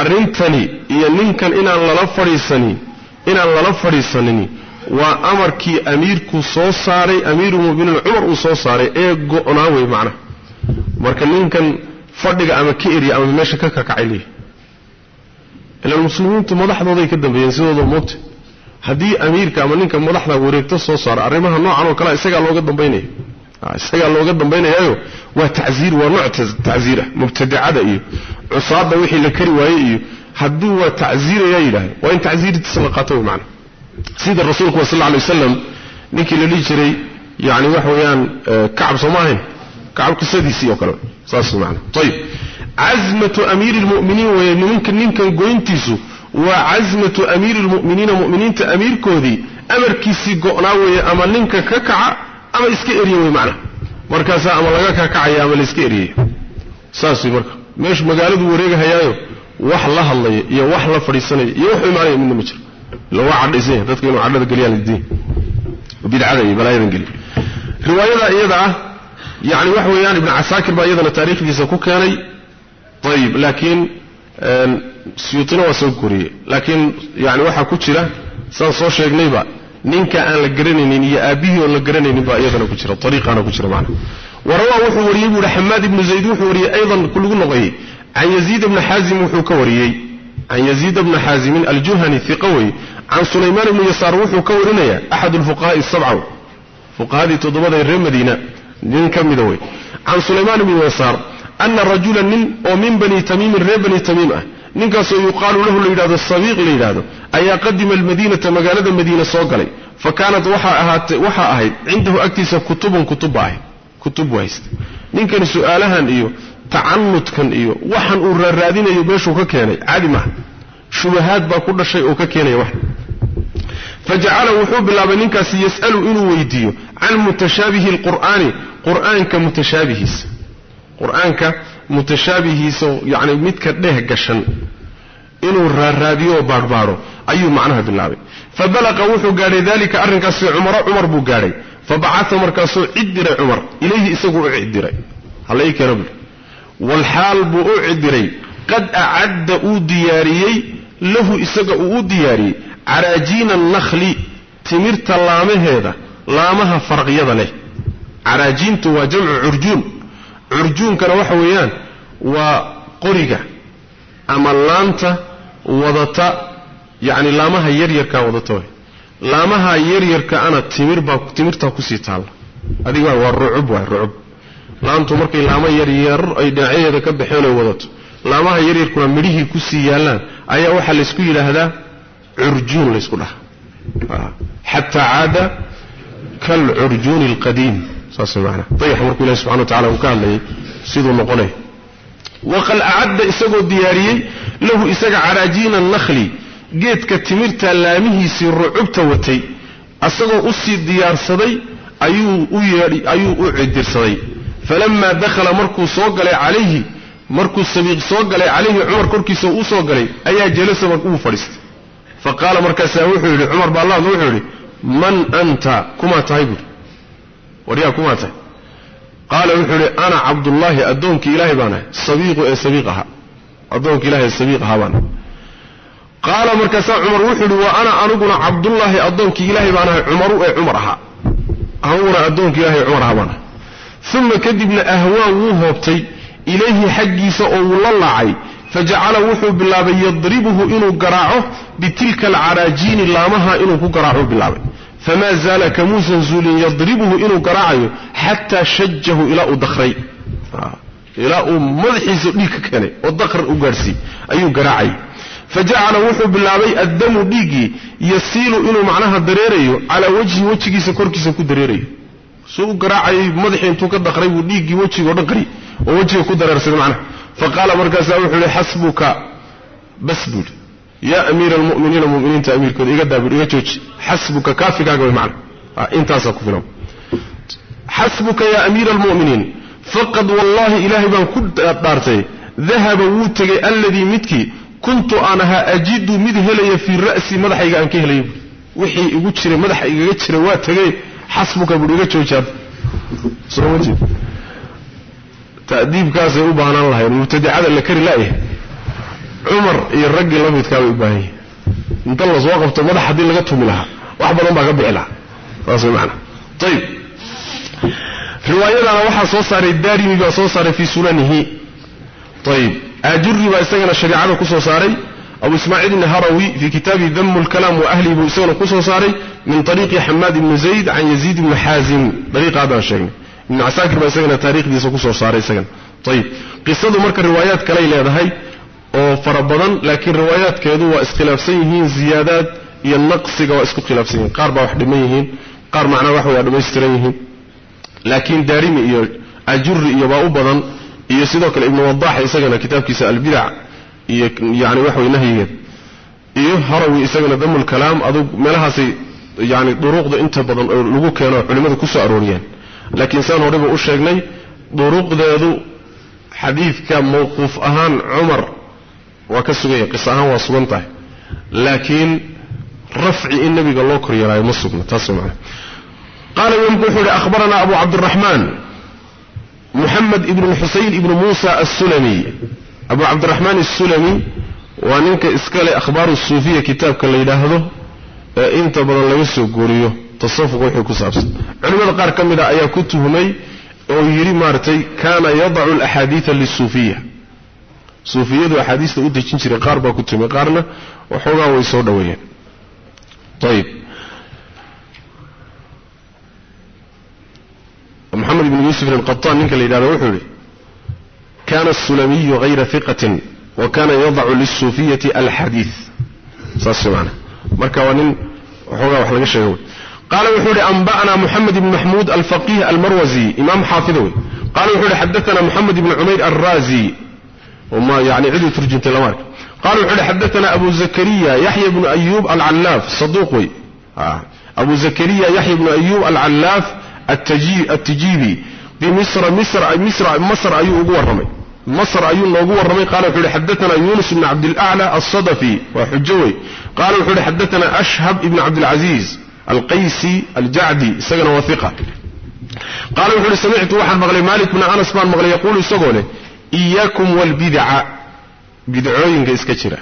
arrintani iyo ninkan inaan lala fadhiisanin inaan lala fadhiisanini waa amarkii amiirku soo saaray amiirulmuminiin cumar uu soo saaray ee go'naa wey macnaha marka ninkan fadhiga ama ka erya ama meesha ka kakacay leeyahy ilaan muslimiintu madaxdooday ka dambeeyeen sidooda moogta haddii amiirka ama ninka madaxda wareegto soo saaro arrimaha noocan oo kalea isagaa looga dambaynaya. Isagaa looga dambaynayaayo waa tacziir waa nooc tacziir ah mubtadacada iyo cusaadda wixii la kari waayey iyo hadduu waa tacziirayaa yidhahda waa in tacziirtiisa la qaato wey macana sida rasuulku sal lla alay wasalam ninkii la dhihi jiray yani waxa weeyaan kacab soo ma ahayn kacab qisadiisii oo kale. Saas macana ayib cazmatu amiiri lmu'miniin weeye nimanka ninkan goyntiisu waa cazmatu amiiri lmu'miniina mu'miniinta amiirkoodii. Amarkiisii go'naa weeye ama ninka ka kaca ama iska erya wey macna. Markaasaa ama laga kakacaya ama la iska eryaya saas wey marka. Meeshu magaaladu wareegahayaayo wax la hadlaya iyo wax la fadhiisanaya iyo wax imaanaya midna ma jiro ila waa cadhaysan yahay. Dadka inuu cadhada geliyaan bidcada iyo balaayadan geliya riwaayada iyada ah yani waxa weeyaan ibnu casaakir baa iyadana taariikhdiisa ku keenay. Ayib laakiin suyuutina waa soo koriyey laakiin yani waxaa ku jira saan soo sheegnayba ninka aan la garanaynin iyo aabbihii oon la garanaynin baa iyadana ku jira ariiqaana ku jira maana warawaa wuxuu wariyey buu hi xamaad ibnu zayd wuxuu wariyey aydan lagu noqoyey can yaziid bni xaazim wuxuu ka wariyey. Can yaziid bni xaazimin aljuhani iqa wey can sulaymaan ibni yasaar wuxuu ka warinaya axad lfuqahaai sabca fuqahadii toddobada reer madiina nin ka mida wey can sulaymaan ibni yasaar ana rajula nin oo min bani tamiimin reer bani tamiim ah ninkaasoo yuqaalu lahu la yidhahdo sabiiq la yidhaahdo ayaa qadima almadiinata magaalada madiina soo galay. Fa kaanat waxaa ahayd cindahu agtiisa kutubun kutubba ahayd kutub haysta ninkani su'aalahan iyo tacanudkan iyo waxan uu raaraadinayo meeshuu ka keenay caadi maaha shubahaad baa ku dhashay oo ka keenaya fajacala wuxuu bilaabay ninkaasi yas'alu inuu weydiiyo can mutashaabihi alqur'aani qur'aanka mutashaabihiisa. Qur'aanka mutashaabihiisa yani midka dheh gashan inuu raaraadiyooo baadhbaadho ayuu macnaha bilaabay. Fa balaqa wuxuu gaadhay dalika arrinkaasi cumaro cumar buu gaadhay. Fa bacaa markaasuu cid diray cumar ilayhi isaguu u cidiray halla ii keeno bui walxaal buu u cidiray qad acadda uu diyaariyey lahu isaga uu u diyaariyey. Caraajiina annahli timirta laamaheeda laamaha faraqyada leh. Caraajiintu waa jamcu curjuun curjuunkana waxa weeyaan waa qoriga ama laanta wadata yacni laamaha yaryarkaa wadata laamaha yaryarka ana timir baa timirtaa ku sii taalla. Adiga waa rucub waay rucub. Laantu markay laamo yaryar ay dhinacyadeeda ka baxeen oy wadato laamaha yaryarkuna midhihii ku sii yaallaan ayaa waxaa laysku yidhaahdaa curjuun laysku dhaha. Xataa caada kalcurjuuni alqadiim saas maana dayax markuu ilahi subxana wa tacala uu ka hadlayay siduu noqonay. Waqad acadda isagoo diyaariyey lahu isaga caraajiina nakhli geedka timirta laamihiisii rucubta watay. Asagoo u sii diyaarsaday ayuu u cidirsaday falamaa dakhala markuu soo galay calayhi markuu sabiiq soo galay calayhi cumar korkiisa uu soo galay ayaa jalasa uu fadhiistay fa qaala markaasaa wuxuu yidhi cumar baa allaadna wuxuu yidhi man anta? Kumaa tahay buuri waryaa kumaa tahay qaala wuxuu yidhi ana cabdullaahi addoonkii ilaahay baan ahay sabiiqu ee sabiiq ahaa addoonka ilahay ee sabiiq ahaa baan ahay qaala markaasaa cumar wuxuu yidhi wa ana aniguna cabdullaahi addoonkii ilaahay baan ahay cumaru ee cumar ahaa aniguna addoonkii ilahay ee cumar ahaa baan ahay uma kadibna ahwaan wuu hoobtay ilayhi xaggiisa oo wuu la laacay fajacala wuxuu bilaabay yadribuhu inuu garaaco bitilka alcaraajiini laamaha inuu ku garaaco bilaabay famaa zaala kamuusan zuulin yadribuhu inuu garaacayo xataa shajahu ilaa uu dakray ilaa uu madaxiisa dhiig ka keenay oo dakr u gaadhsiiy ayuu garaacay fajacala wuxuu bilaabay addamu dhiiggii yasiilu inuu macnaha dareerayo calaa wajhi wejigiisa korkiisa ku dareerayo suu u garaacayay madaxii intuu ka dakray buu dhiiggii wejiga o dhan qari oo wejiga yaa amiira almu'miniina muminiinta amiirkooda iga daa buuhi iga jooji. Xasbuka kaafigaaga way macna. Intaasaa ku filan. Xasbuka yaa amiira almu'miniin faqad wallaahi ilaahay baan ku dhaartay dahaba wuu tegay alladii midkii kuntu aan ahaa ajidu mid helaya fii ra'si madaxayga aan ka helaya buui wixii igu jiray madaxa igaga jiray waa tegay xasbuka buui iga joojaad soo ma jeed ta'diibkaasay u baahnaan lahayn mubtadicada la kari la'yahay cumar iyo raggii la midkaa bay u baahan yihiin inta la soo qabto madax haddii laga tumi lahaa wax badan baa ka bixi lahaa. Saas way macana ayib riwaayadana waxaa soo saaray daarimi baa soo saaray fii sunanihi. Ayib aajuri baa isagana shariicada ku soo saaray. Abu ismaaciil ibni harawi fii kitaabi damu lkalaam wa ahlihi buu isagana ku soo saaray min ariiqi xamaad ibni zayd can yaziid ibni xaazim dariiqa haddaan sheegnay. Ibnu casaakir baa isagana taarikhdiisa ku soo saaray isagana. Ayib qisadu marka riwaayaad kaley leedahay oo fara badan laakiin riwaayaadkeedu waa iskhilaafsan yihiin ziyaadaad iyo naqsiga waa isku khilaafsan yihiin. Qaar baa wax dhiman yihiin qaar macnaa wax waa dhammaystiran yihiin. Laakiin daarimi iyo ajuri iyo baa u badan iyo sidoo kale ibnu wadax isagana kitaabkiisa albidac iyo yani wax way nahyigeed iyo harawi isagana damul kalaam adug meelahaasay yani duruuqda inta badan oo lagu keeno culimmadu ku soo arooriyeen laakiin saan horeba u sheegnay duruuqdeedu xadiidka mawquuf ahaan cumar waa ka suganya qis ahaan waa sugan tahay. Laakiin rafci in nabiga loo kor yeelaayo ma sugna taas man qaala imamku wuxuu yihi ahbaranaa abu cabdiraxmaan muxamed ibn xusayn ibnu muusa assulami. Abu cabdiraxmaan assulami waa ninka iskale akhbaaru suufiya kitaabka la yidhaahdo ee inta badan laga soo gooriyo. Tasafuq wixii ku saabsan. Culimmada qaar ka mid a ayaa ku tuhmay oo yidhi maaragtay kaana yadacu alaxaadiida lisuufiya suufiyadu axaadiista u dejin jiray qaar baa ku tuhmay qaarna waxoogaa way soo dhoweeyeen ayib moxamed ibn yuusuf alqataan ninka la yidhahdo wuxuu yihi kana asulamiyu hayra hiqatin wa kana yadacu lisuufiyati alxadiid saas maana marka waa nin waxoogaa wax laga sheega qaala wuxuu yihi anba'na moxamed ibn maxmuud alfaqih almarwazi imaam xaafida wey qala wuxuu yihi xadaana moxamed ibn cumayr alrazi ma yani ciduu turjintay lama arka qala wuxuu yihi xadaana abu zakariya yaxya bnu ayub alcallaaf saduuq wey. Abu zakariya yaxya bnu ayub alcallaaf attijibi. Bimisra masr ayuu ugu warramay. Masr ayuu noogu warramay. Qala wuxuu yihi xadaana yunus ibn cabdilacla alsadafi waa xujo wey. Qala wuxuu yihi xadaana ashhab ibn cabdilcaziiz alqaysi aljacdi. Isagana waa iqa qaala wuxu uhi samictu waxaan maqlay malik bna anas baan maqlay yaquulu isagoo leh iyaakum walbidaca bidcooyinka iska jira.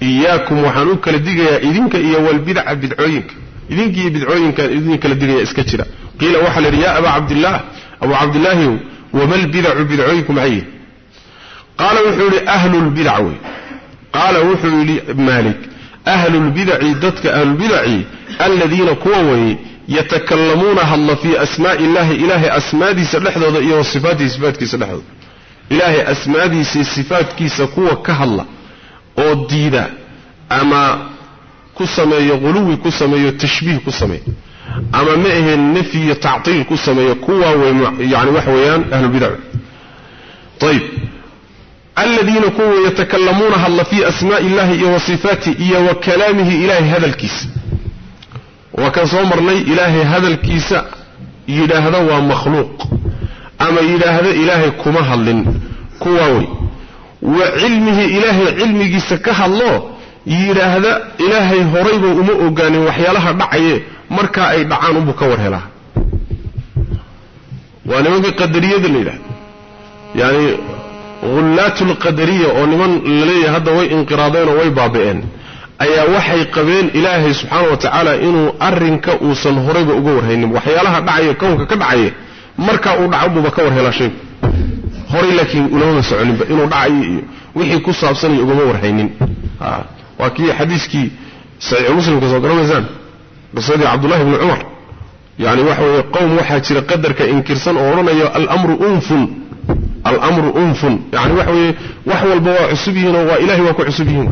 Iyaakum waxaan u kala digayaa idinka iyo walbidaca bidcooyinka idinka iyo bidcooyinkaan idin kala digaya iska jira. Qiila waxaa la yidhi ya abaa cabdillaah abuu cabdillaahiw wama lbidacu bidcooyinku maxay yihi qaala wuxuu yidhi ahlulbidac wey. Qaala wuxuu yidhi maalik ahlulbidaci dadka ahlulbidaci aladiina kuwa weeye yatakallamuuna hadla fii asmaa'i illahi ilaahay asmaadiisa dhexdooda iyo wa sifaatihi sifaatkiisa dhexdooda ilaahay asmaadiisa sifaatkiisa kuwa ka hadla oo diida ama ku sameeyo quluwi ku sameeyo tashbiih ku sameeyo ama ma aheen nafyi iyo tactiil ku sameeyo kuwa yani waxa weeyaan ahlulbidac ayib aladiina kuwa yatakallamuuna hadla fii asmaa'i illahi iyo wa sifaati iyo wa kalaamihi ilaahay hadalkiisa. Waa kan soo marnay ilaahay hadalkiisa yidhaahda waa makhluuq ama yidhaahda ilaahay kuma hadlin. Kuwaa wey. Wa cilmihi ilaahay cilmigiisa ka hadlo yidhaahda ilaahay horayba uma ogaanin waxyaalaha dhacaye markaa ay dhacaan unbuu ka war helaa. Waa nimanka qadariyada la yidhahda yani hullaatu lqadariya oo niman la leeyahay hadda way inqiraadeen oo way baabi'een ayaa waxay qabeen ilaahay subxaana wa tacaala inuu arrinka uusan horayba uga warhaynin. Waxyaalaha dhacaya kownka ka dhacaya markaa uu dhaco buuba ka war helaa shaygu horay laakiin ulamama soconinba inuu dhacayo iyo wixii ku saabsanaya ugama warhaynin. Waa kii xadiiskii saxiixu muslimka soo garanaysaan? Qisadii cabdullahi bni cumar. Yani waxa weeye qowm waxaa jira qadarka inkirsan oo odhanayo almru unfun almru unfun. Yani waxa weeye wax walba waa cusub yihiinoo waa ilahay waa ku cusub yihiin.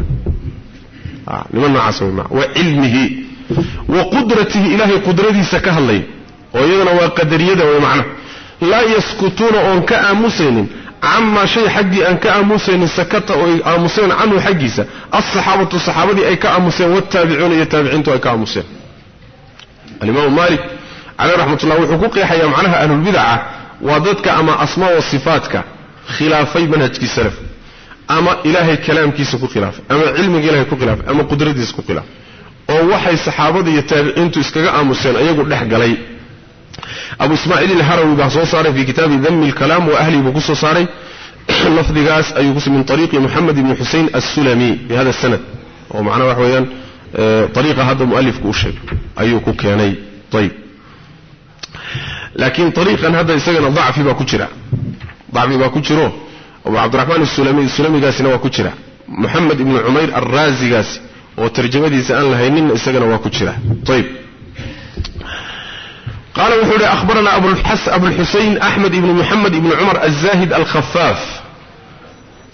Niman noocaas wa cilmihi. Wa qudratihi ilaahay qudradiisa ka hadlaya oo iyadana waa qadariyada wey macna. Laa yaskutuuna oon ka aamusaynin camaa shay xaggii aan ka aamusaynin sakata oo ay aamuseen canhu xaggiisa alsaxaabatu saxaabadii ay ka aamuseen waaltaabicuuna iyo taabiciintu ay ka aamuseen. Alimaamu maalik caleyh raxmatullah wuxuu ku qeexayaa macnaha ahlulbidaca waa dadka ama asmaa wa sifaatka khilaafay manhajkii salaf ama ilaahay kalaamkiisa ku khilaafay ama cilmiga ilahay ku khilaafay ama qudradiisa ku khilaafay oo waxay saxaabada iyo taabiciintu iskaga aamuseen ayagu dhex galay abu ismaaciil ilharawi baa soo saaray fi kitaabi dami lkalaam wa ahlihi buu ku soo saaray. Lafdigaas ayuu kus min ariiqi moxamed ibni xusein assulami bihada sanad. Oo macnaha waxa weeyaan ariiqa hadda mualifku u sheegay ayuu ku keenay. Ayib laakiin ariiqan hadda isagana dacfi baa ku jira. Dacfi baa ku jiro. Abu cabdiraxmaan sulami sulamigaasina waa ku jira. Moxamed ibni cumayr alraazigaasi oo tarjamadiisa aan lahayninna isagana waa ku jira. Ayib qaala wuxuu yihi ahbarana abulxusayn axmed ibni muxamed ibni cumar alzahid alkhafaaf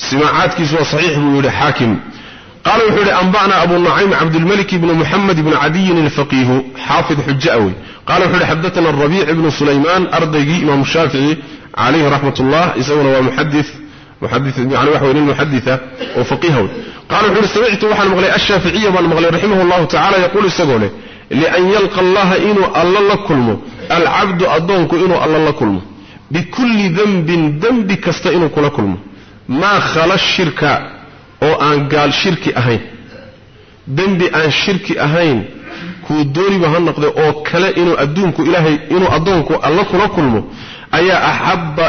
simaacaadkiisu waa saxiix buu yihi xaakim qaala wuxuu yihi anba'na abu nucaym cabdulmalik ibni muxamed ibni cadiyin alfaqiihu xaafid xuja'wi qala wuxuu yihi xadatana arabiic ibnu sulaymaan ardaygii imaamu shaafici calayhi raxmat ullah isaguna waa muxadi yani waxa wey nin muxadita oo faqiiha wey qala wuxu uhi samictu waxaan maqlay ashaaficiya baan maqlay raximah llahu tacala yaquulu isagoo leh lian yalqa allaha inuu alla la kulmo alcabdu addoonku inuu alla la kulmo bikulli dembin dembi kasta inuu kula kulmo maa khala shirka oo aan gaal shirki ahayn dembi aan shirki ahayn kuu dooniba ha noqday oo kale inuu adduunku ilaahay inuu addoonku alla kula kulmo ayaa axabba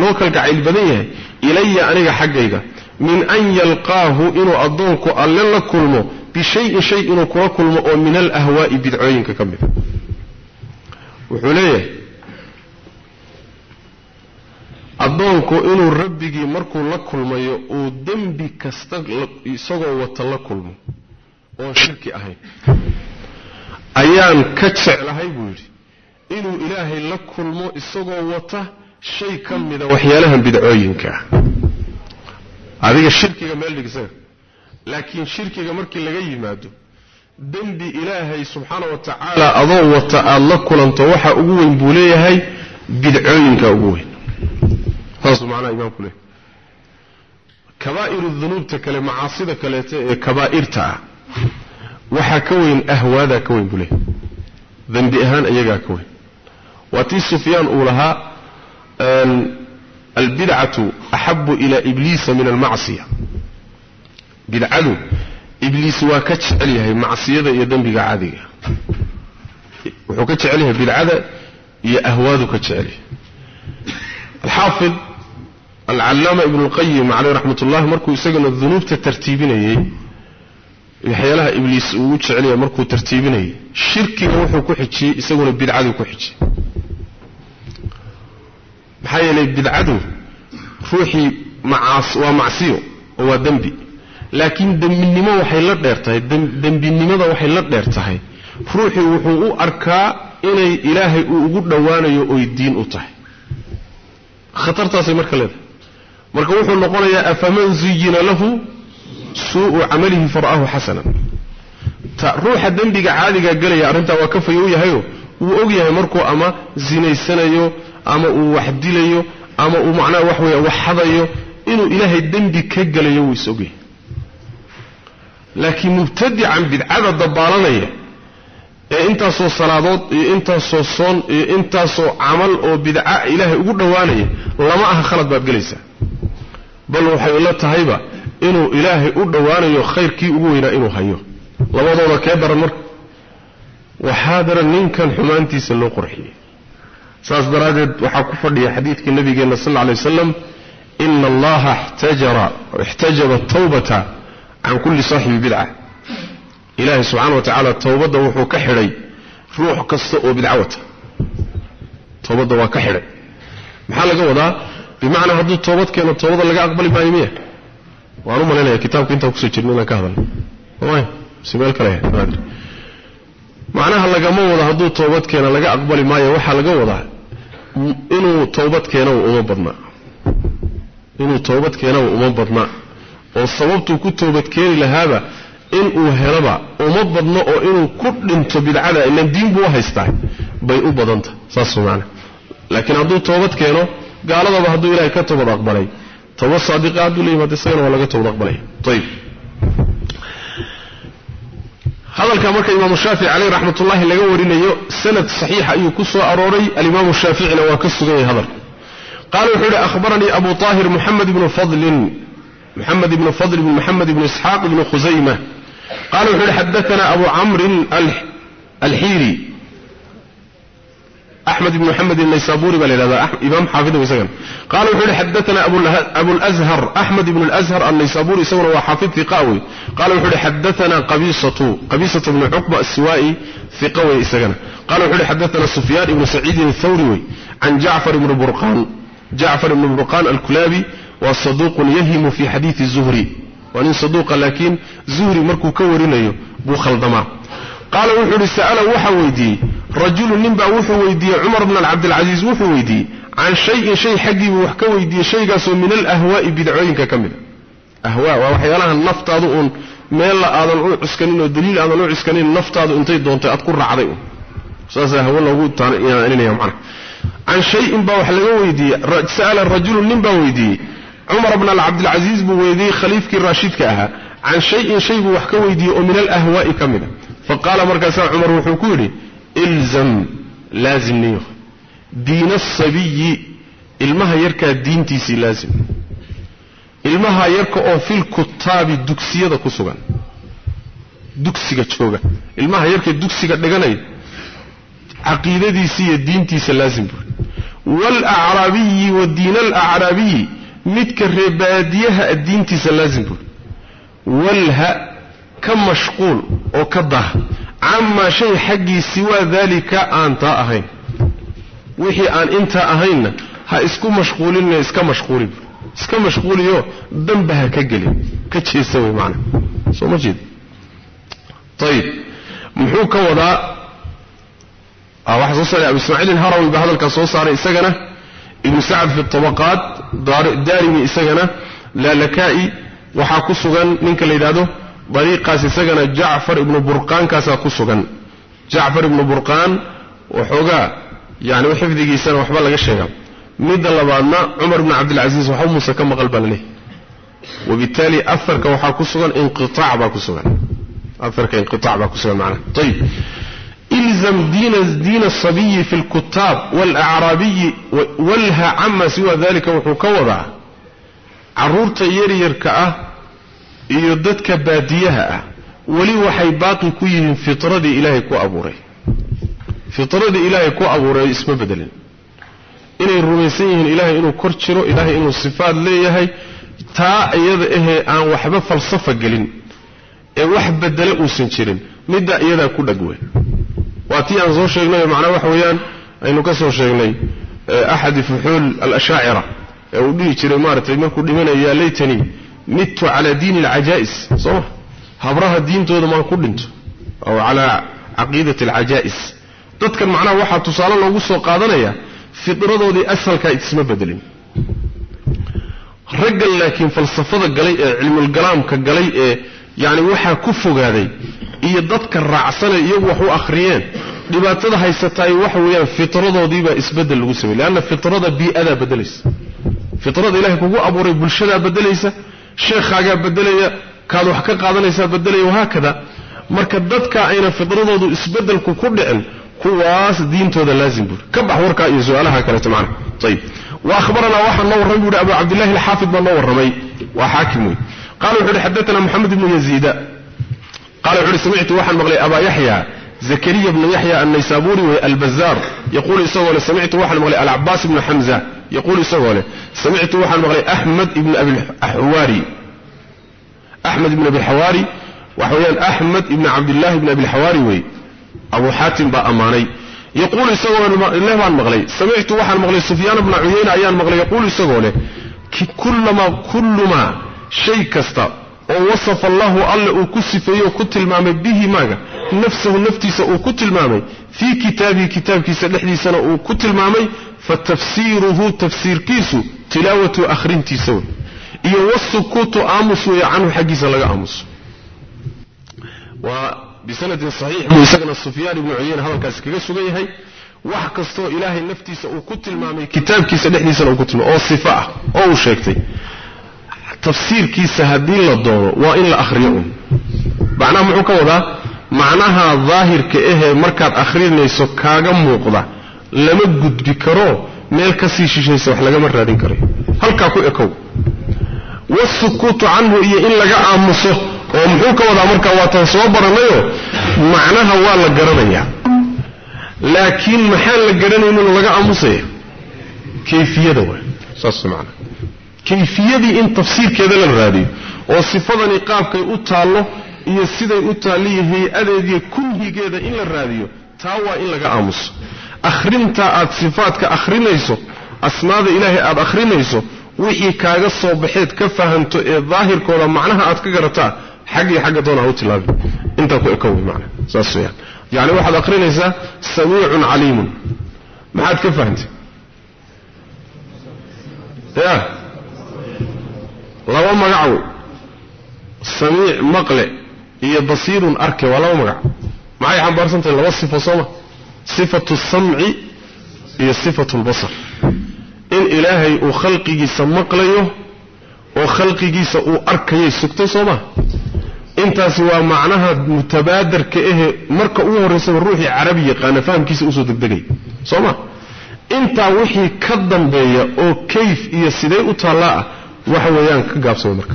loo kalgacayl badan yahay ilaya aniga xaggayga min an yalqaahu inuu addoonku alle la kulmo bishayin shay inuu kula kulmo oo min alahwaa'i bidcooyinka ka mida wuxuu leeyahay addoonku inuu rabbigii markuu la kulmayo uu dembi kasta isagoo wata la kulmo oon shirki ahayn. Ayaan ka jeclahay buu yidhi inuu ilaahay la kulmo isagoo wata shay ka mida waxyaalahan bidcooyinka adiga shirkiga meel dhigsaga laakiin shirkiga markii laga yimaado dembi ilaahay subxaana wa tacaala adoo wata aada la kulanto waxa ugu weyn buu leeyahay bidcooyinka ugu weyn. Saasuu macnaha imaamku leeyahy kabaa'iru dunuubta kale macaasida kaleeta ee kabaa'irta ah waxaa ka weyn ahwaadaa ka weyn buu leeyahy dembi ahaan iyagaa ka weyn. Waa tii sufyaan uu lahaa albidcatu axabu ila ibliisa min almacsiya bidcadu ibliis waa ka jecel yahay macsiyada iyo dembiga caadiga wuxuu ka jecel yahay bidcada iyo ahwaadu ka jecel yahay. Alxaafid alcallaama ibnu caleyh raxmat ullahi markuu isagana dunuubta tartiibinayey waxyaalaha ibliis ugu jecel yahay markuu tartiibinayay shirkiga wuxuu ku xijiyey isaguna bidcaduu ku xijiyey. Maxaa yeelay bidcadu ruuxii waa macsiyo oo waa dembi laakiin dembinimo waxay la dheer tahay dembinimada waxay la dheer tahay ruuxii wuxuu u arkaa inay ilaahay uu ugu dhowaanayo oy diin u tahay. Khatartaasay marka leedahay. Marka wuxuu noqonayaa afaman zuyina lahu suu'u camalihi fara'ahu xasanan ruuxa dembiga caadigaa gelaya arrintaa waa ka fayow yahayo wuu og yahay markuu ama zinaysanayo ama uu wax dilayo ama uu macnaha wax weya wax hadayo inuu ilaahay dembi ka gelayo wuu is ogyahay laakiin mubtadican bidcada dabaalanaya ee intaasoo salaadood iyo intaasoo soon iyo intaasoo camal oo bidca ilaahay ugu dhowaanaya lama aha khalad baad gelaysaa. Bal waxay la tahayba inuu ilaahay u dhowaanayo khayrkii ugu weynaa inuu hayo. Labadooda kee daran marka? Waxaa daran ninkan xumaantiisa loo qorxiyey saas daraaddeed waxaa ku fadhiya xadiidkii nabigeenna sal alla lay wasalam ina allaha ixtajara ixtajaba tawbata can kulli saaxibi bidca ilaahay subxana wa tacaala towbadda wuxuu ka xidhay ruux kasta oo bidco wata. Towbadda waa ka xidhay. Maxaa laga wadaa? Bimacnaa hadduu toobad keeno toobada laga aqbali maayo miya? Waan u malaynaya kitaabka intaan ku soo jirno inaan ka hadalno. May mise meel kale macnaha lagama wado hadduu toobad keena laga aqbali maayo waxaa laga wadaa inuu toobad keenow uma badnaa inuu toobad keenow uma badnaa oo sababtuu ku toobad keeni lahaaba inuu helaba uma badno oo inuu ku dhinto bidcada ilan diin buu haystaa bay u badanta saas maana laakiin hadduu toobad keeno gaaladaba hadduu ilahay ka toobad aqbalay. Toobad saadiqa hadduu la yimaado isagana waa laga toobad aqbalaya ayib hadalka marka imaamu shaafici caleyh raxmatullaahi laga warinayo sanad saxiixa ayuu ku soo arooray alimaamu shaaficina waa ka sugan yahay hadalka. Qaala wuxuu yihi ahbaranii abu طaahir muxamed ibnu fadlin muxamed ibnu fadl ibn muxamed ibnu isxaaq ibnu khusayma qala wuxuu yihi xadaana abu camrin alxiiri axmed ibn moxamed naysaburi baa la yhahda imaam xaafid isagana qala wuxuu yihi xadaana abulazhar axmed ibn اlazhar annaysaburi isaguna waa xaafid iqa wey qala wuxuu yihi xadaana qabisatu qabisatu bnu cuqba asiwaa'i iqa wey isagana. Qala wuxuu yihi xadaana sufyaan ibnu saciidin athawri wey can jacfar ibni burqaan jacfar ibni burqaan alkulaabi waa saduuqun yahimu fi xadiidi zuhri. Waa nin saduuqa laakiin zuhri markuu ka warinayo buu khaldamaa qaala wuxuu ihi sa'ala waxaa weydiiyey. Rajulu ninbaa wuxuu weydiiyey cumar bn cabdilcasiis wuxuu weydiiyey can shayin shay xaggiibuu wax ka weydiiyey shaygaasoo min alahwaa'i bidcooyinka ka mida ahwaa waa waxyaalaha naftaadu uun meella aadan u cuskanin oo daliil aadan u cuskanin naftaadu intay doontay aad ku raacday un saasaa hawe loogu taaninaya macna. Can shayin baa wax cumar bn cabdilcasiis buu weydiiyey khaliifkii raashidka ahaa. Can shayin shay buu wax ka weydiiyey oo min alahwaa'i ka mida faqaala markaasaa cumar wuxuu ku yidhi ilzam laazimniyo diina asabiyi ilmaha yarkaa diintiisii laazim. Ilmaha yarka oo fil kutaabi dugsiyada ku sugan. Dugsiga jooga. Ilmaha yarka dugsiga dhiganaya caqiidadiisa iyo diintiisa laazim buuri waalacraabiyi wa diina alacraabiyi midka reebaadiyaha diintiisa laazim buuri walha ka mashquul oo ka dah. Camaa shay xaggii siwaa daalika aan taa ahayn. Wixii aan intaa ahaynna ha isku mashquulinna iska mashquulin. Iska mashquuliyo danba ha ka gelin. Ka jeesa wey maana soo ma jeed? Ayib muxuu ka wadaa? Waxaa soo saaray abu ismaaciil harawi baa hadalkaas soo saaray isagana. Ibnu sacd fi tabaqaat daarimi isagana laalakaa'i waxaa ku sugan ninka la yidhaahdo dariiqaas isagana jacfar ibnu burqaankaasaa ku sugan. Jacfar ibnu burqaan waxoogaa yani xifdigiisana waxba laga sheega. Midda labaadna cumar ibnu cabdilcasiis waxba muuse ka maqal baa laleeyahy wabittaali aharka waxaa ku sugan inqiaac baa ku sugan. Aharka inqiaac baa ku sugan macnaha. Ayib ilzam diina asabiyi fi lkutaab waalacraabiyi walha cama siwa dalika wuxuu ka wadaa carruurta yaryarka ah iyo dadka baadiyaha ah weli waxay baaqi ku yihiin fitradii ilaahay ku abuuray fitradii ilaahay ku abuuray isma bedelin inay rumaysan yihiin ilaahay inuu kor jiro ilaahay inuu sifaad leeyahay taa iyada ahee aan waxba falsafa gelin ee wax bedele uusan jirin midda iyadaa ku dhagwe waa tii aan soo sheegnay macnaa waxa weeyaan aynu ka soo sheegnay axadi fuxuul alashaacira ee uu dhihi jiray maaragtay markuu dhimanaya yaa laytanii midtu calaa diini alcajaa'is. Soo ma? Habraha diintooda maan ku dhinto. Aw calaa caqiidat alcajaa'is. Dadkan macnaha waxaa tusaale loogu soo qaadanaya fidradoodii asalkaa isma bedelin. Raggan laakiin falsafada galay ee cilmulgalaamka galay ee yacni waxaa ku fogaaday iyo dadka raacsanay iyagu wax u akhriyeen. Dhibaatada haysataay waxa weeyaan fitradoodiibaa isbeddel lagu samey leanna fitrada bii'adaa bedelaysa fitrada ilahay kugu abuuray bulshadaa bedelaysa sheekhaagaa bedelaya kaad wax ka qaadanaysaa bedelaya wahaakada marka dadka ayna fidradoodu isbedelku ku dhicin kuwaas diintooda laazim buuri. Ka bax warkaa iyo su'aalaha kaleeto macna ayib wa ahbaranaa waxaa noo warramay buuhi abu cabdillahi alxaafid baa noo warramay. Waa xaakim wey qala wuxu uhi xadaana moxamed ibnu yaziida. Qala wuxu uhi samictu waxaan maqlay abaa yaxya zakariya bnu yaxya annaysaburi wey albazaar yaquulu isagoo leh samictu waxaan maqlay alcabaas ibnu xamza yaquulu isagoo leh samictu waxaan maqlay axmed ibnu abiawaari axmed ibn abilxawaari waxa weeyaan axmed ibni cabdillahi ibni abilxawaari wey abu xaatim baa ammaanay. Yaquulu isagoo baan maqlay. Samictu waxaan maqlay sufyaan bna cuyayna ayaan maqlay. Yaquulu isagoo leh kullamaa shay kasta oo wasafa allahu alle uu ku sifeeyo ku tilmaamay bihi maaga nafsahu naftiisa uu ku tilmaamay fii kitaabihi kitaabkiisa dhexdiisana uu ku tilmaamay fa tafsiiruhu tafsiirkiisu tilaawatu akhrintiisa wey iyo wasukuutu aamus weeye canhu xaggiisa laga aamuso waa bisanadin saxiix buu isagana sufyaan ibnu cuyeyne hadalkaasi kaga sugan yahay. Wax kastoo ilaahay naftiisa uu ku tilmaamay kitaabkiisa dhexdiisana tafsiirkiisa haddii la doono waa in la akhriyo. Un macnaha muxuu ka wadaa? Macnaha daahirka ahee markaad akhrinayso kaaga muuqda lama gudbi karo meel ka sii shishaysa wax lagama raadin karayo halkaa ku ekow. Wasukuutu canhu iyo in laga aamuso oo muxuu ka wadaa markaa waataan soo barannayo macnaha waa la garanayaa laakiin maxaan la garanaynin laga aamusaya kayfiyada waa saas macana kayfiyadii in tafsiirkeeda la raadiyo oo sifadani qaabkay u taallo iyo siday u taalliyo hay'adeediiyo kunhigeeda in la raadiyo taa waa in laga aamuso. Akhrinta aad sifaadka akhrinayso asmaada ilaahay aad akhrinayso wixii kaaga soo baxeed ka fahanto ee daahirkooda macnaha aad ka garataa xaggii xagga doona u tilaabi. Intaa ku eka wey macna saas weyaan yacni waxaad akhrinaysaa samiicun caliimun. Maxaad ka fahantay ya laba magac wey samiic maqle iyo basiirun arke waa laba magac. Maxay xambaarsan tahay laba sifo sooma sifatu samci iyo sifatu lbasar. In ilaahay uu khalqigiisa maqlayo oo khalqigiisa uu arkayay sugtay soo maa intaasi waa macnaha mutabaadarka ahe marka ugu horraysaba ruuxii carabi yaqaana fahamkiisa u soo degdegay. Soo ma? Intaa wixii ka dambeeya oo kayf iyo sidee u taallaa ah waxa weeyaan ka gaabsama marka.